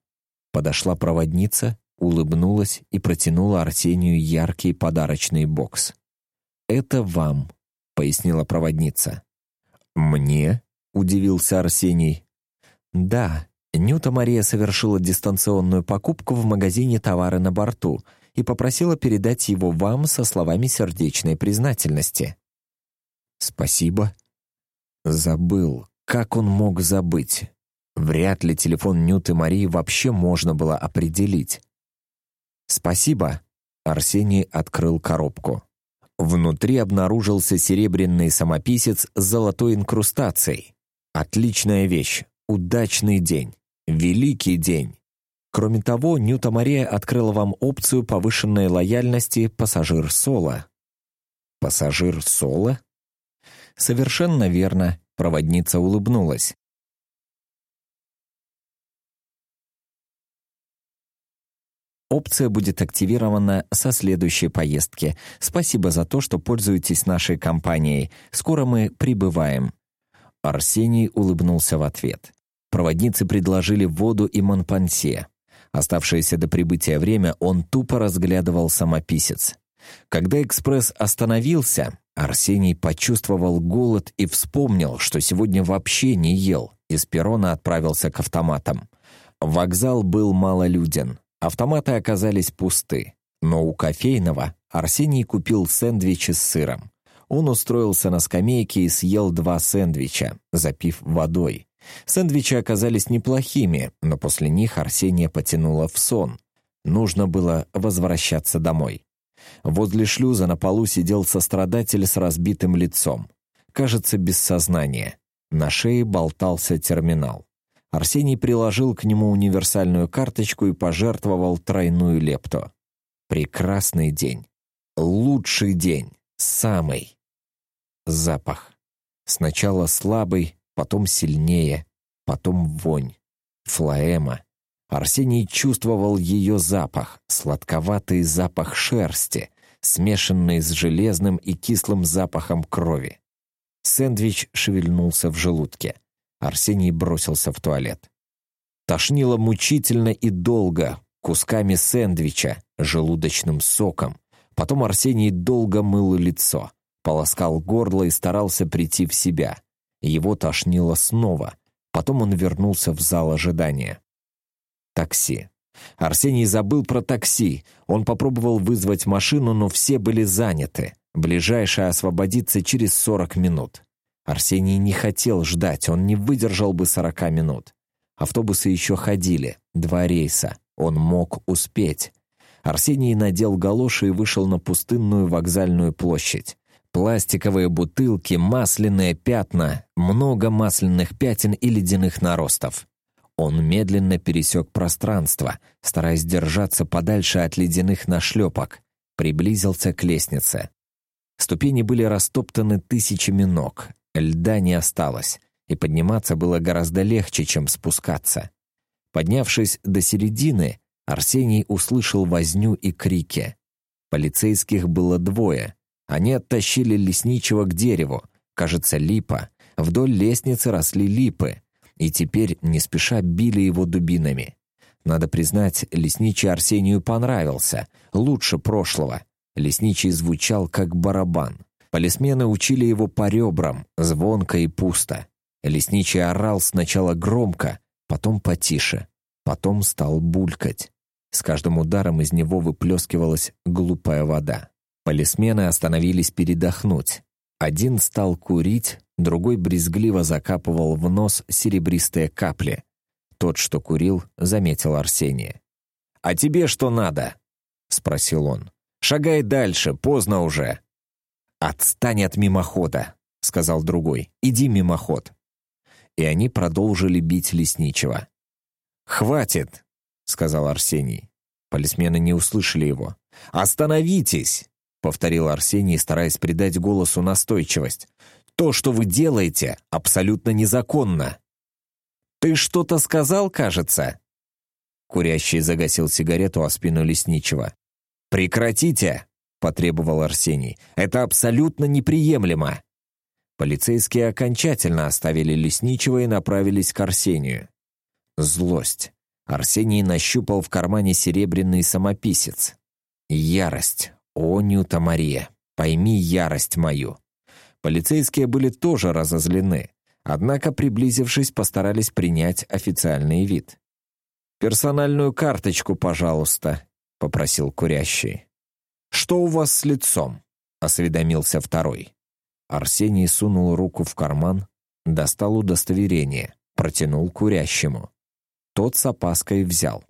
Подошла проводница, улыбнулась и протянула Арсению яркий подарочный бокс. «Это вам», — пояснила проводница. «Мне?» — удивился Арсений. «Да, Нюта Мария совершила дистанционную покупку в магазине «Товары на борту» и попросила передать его вам со словами сердечной признательности». «Спасибо». Забыл. Как он мог забыть? Вряд ли телефон Нюты Марии вообще можно было определить. «Спасибо». Арсений открыл коробку. Внутри обнаружился серебряный самописец с золотой инкрустацией. Отличная вещь, удачный день, великий день. Кроме того, Нюта Мария открыла вам опцию повышенной лояльности «Пассажир Соло». «Пассажир Соло?» «Совершенно верно», — проводница улыбнулась. Опция будет активирована со следующей поездки. Спасибо за то, что пользуетесь нашей компанией. Скоро мы прибываем». Арсений улыбнулся в ответ. Проводницы предложили воду и монпансе. Оставшееся до прибытия время он тупо разглядывал самописец. Когда экспресс остановился, Арсений почувствовал голод и вспомнил, что сегодня вообще не ел, и с перрона отправился к автоматам. Вокзал был малолюден. Автоматы оказались пусты, но у кофейного Арсений купил сэндвичи с сыром. Он устроился на скамейке и съел два сэндвича, запив водой. Сэндвичи оказались неплохими, но после них Арсения потянуло в сон. Нужно было возвращаться домой. Возле шлюза на полу сидел сострадатель с разбитым лицом. Кажется, без сознания. На шее болтался терминал. Арсений приложил к нему универсальную карточку и пожертвовал тройную лепту. Прекрасный день. Лучший день. Самый. Запах. Сначала слабый, потом сильнее, потом вонь. Флоэма. Арсений чувствовал ее запах, сладковатый запах шерсти, смешанный с железным и кислым запахом крови. Сэндвич шевельнулся в желудке. Арсений бросился в туалет. Тошнило мучительно и долго, кусками сэндвича, желудочным соком. Потом Арсений долго мыл лицо, полоскал горло и старался прийти в себя. Его тошнило снова. Потом он вернулся в зал ожидания. Такси. Арсений забыл про такси. Он попробовал вызвать машину, но все были заняты. Ближайшая освободится через 40 минут. Арсений не хотел ждать, он не выдержал бы 40 минут. Автобусы еще ходили, два рейса. Он мог успеть. Арсений надел галоши и вышел на пустынную вокзальную площадь. Пластиковые бутылки, масляные пятна, много масляных пятен и ледяных наростов. Он медленно пересек пространство, стараясь держаться подальше от ледяных нашлепок, приблизился к лестнице. Ступени были растоптаны тысячами ног, льда не осталось, и подниматься было гораздо легче, чем спускаться. Поднявшись до середины, Арсений услышал возню и крики. Полицейских было двое. Они оттащили лесничего к дереву, кажется, липа. Вдоль лестницы росли липы, и теперь не спеша били его дубинами. Надо признать, лесничий Арсению понравился, лучше прошлого. Лесничий звучал как барабан. Полисмены учили его по ребрам, звонко и пусто. Лесничий орал сначала громко, потом потише, потом стал булькать. С каждым ударом из него выплескивалась глупая вода. Полисмены остановились передохнуть. Один стал курить, другой брезгливо закапывал в нос серебристые капли. Тот, что курил, заметил Арсения. «А тебе что надо?» — спросил он. «Шагай дальше, поздно уже». «Отстань от мимохода», — сказал другой. «Иди мимоход». И они продолжили бить лесничего. «Хватит», — сказал Арсений. Полисмены не услышали его. «Остановитесь!» — повторил Арсений, стараясь придать голосу настойчивость. «То, что вы делаете, абсолютно незаконно!» «Ты что-то сказал, кажется?» Курящий загасил сигарету о спину лесничего. «Прекратите!» — потребовал Арсений. «Это абсолютно неприемлемо!» Полицейские окончательно оставили лесничего и направились к Арсению. Злость. Арсений нащупал в кармане серебряный самописец. Ярость. О, Нюта Мария, пойми ярость мою. Полицейские были тоже разозлены, однако, приблизившись, постарались принять официальный вид. «Персональную карточку, пожалуйста», — попросил курящий. «Что у вас с лицом?» — осведомился второй. Арсений сунул руку в карман, достал удостоверение, протянул курящему. Тот с опаской взял.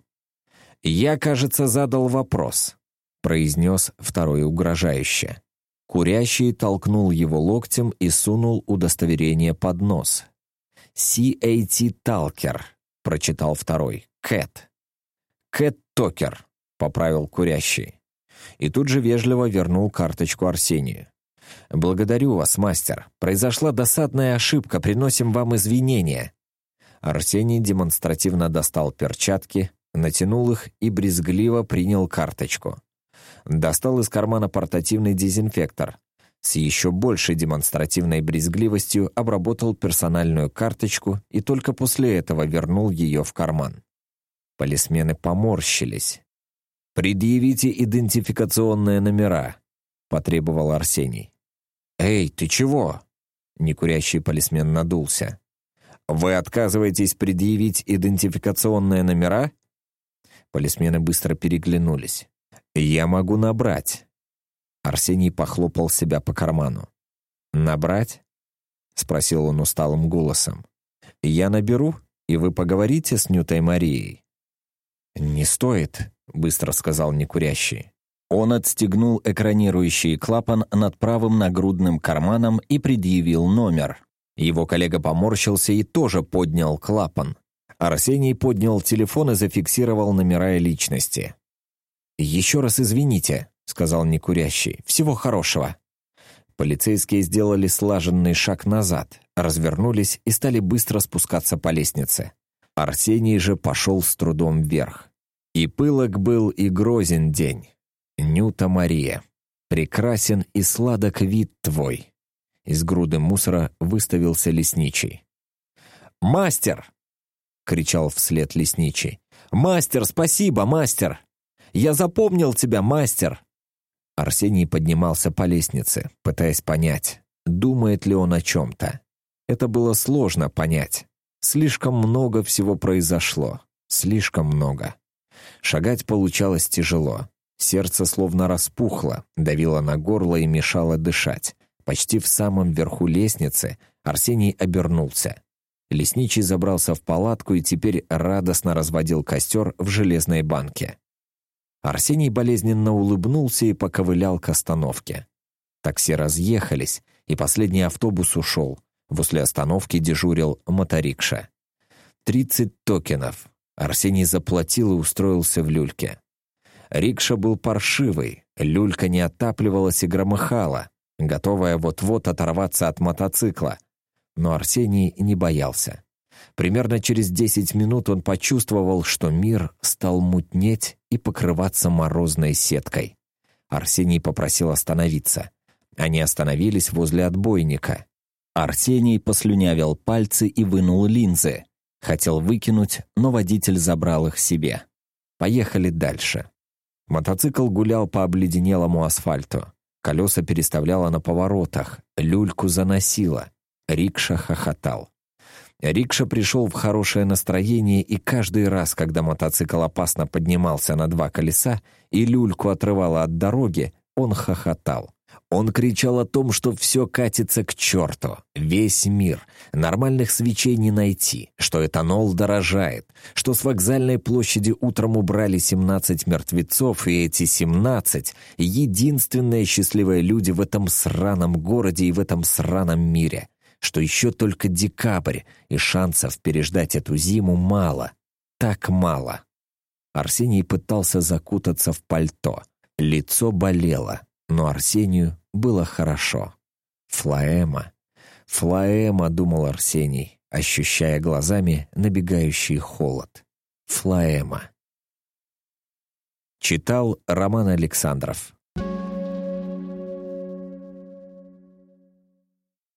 «Я, кажется, задал вопрос», — произнес второй угрожающе. Курящий толкнул его локтем и сунул удостоверение под нос. «C.A.T. Талкер», — прочитал второй. «Кэт». «Кэт Токер», — поправил курящий. И тут же вежливо вернул карточку Арсению. «Благодарю вас, мастер. Произошла досадная ошибка, приносим вам извинения». Арсений демонстративно достал перчатки, натянул их и брезгливо принял карточку. Достал из кармана портативный дезинфектор. С еще большей демонстративной брезгливостью обработал персональную карточку и только после этого вернул ее в карман. Полисмены поморщились. «Предъявите идентификационные номера», — потребовал Арсений. «Эй, ты чего?» Некурящий полисмен надулся. «Вы отказываетесь предъявить идентификационные номера?» Полисмены быстро переглянулись. «Я могу набрать». Арсений похлопал себя по карману. «Набрать?» — спросил он усталым голосом. «Я наберу, и вы поговорите с Нютой Марией». «Не стоит», — быстро сказал некурящий. Он отстегнул экранирующий клапан над правым нагрудным карманом и предъявил номер. Его коллега поморщился и тоже поднял клапан. Арсений поднял телефон и зафиксировал номера и личности. «Еще раз извините», — сказал некурящий. «Всего хорошего». Полицейские сделали слаженный шаг назад, развернулись и стали быстро спускаться по лестнице. Арсений же пошел с трудом вверх. И пылок был, и грозен день. Нюта Мария. Прекрасен и сладок вид твой. Из груды мусора выставился лесничий. «Мастер!» — кричал вслед лесничий. «Мастер, спасибо, мастер! Я запомнил тебя, мастер!» Арсений поднимался по лестнице, пытаясь понять, думает ли он о чем-то. Это было сложно понять. Слишком много всего произошло. Слишком много. Шагать получалось тяжело. Сердце словно распухло, давило на горло и мешало дышать. Почти в самом верху лестницы Арсений обернулся. Лесничий забрался в палатку и теперь радостно разводил костер в железной банке. Арсений болезненно улыбнулся и поковылял к остановке. Такси разъехались, и последний автобус ушел. Возле остановки дежурил моторикша. Тридцать токенов. Арсений заплатил и устроился в люльке. Рикша был паршивый, люлька не отапливалась и громыхала, готовая вот-вот оторваться от мотоцикла. Но Арсений не боялся. Примерно через десять минут он почувствовал, что мир стал мутнеть и покрываться морозной сеткой. Арсений попросил остановиться. Они остановились возле отбойника. Арсений послюнявил пальцы и вынул линзы. Хотел выкинуть, но водитель забрал их себе. Поехали дальше. Мотоцикл гулял по обледенелому асфальту. Колеса переставляло на поворотах, люльку заносило. Рикша хохотал. Рикша пришел в хорошее настроение, и каждый раз, когда мотоцикл опасно поднимался на два колеса и люльку отрывало от дороги, он хохотал. Он кричал о том, что все катится к черту, весь мир, нормальных свечей не найти, что этанол дорожает, что с вокзальной площади утром убрали 17 мертвецов, и эти 17 — единственные счастливые люди в этом сраном городе и в этом сраном мире — что еще только декабрь, и шансов переждать эту зиму мало. Так мало. Арсений пытался закутаться в пальто. Лицо болело, но Арсению было хорошо. Флаэма. Флаэма, думал Арсений, ощущая глазами набегающий холод. Флаэма. Читал Роман Александров.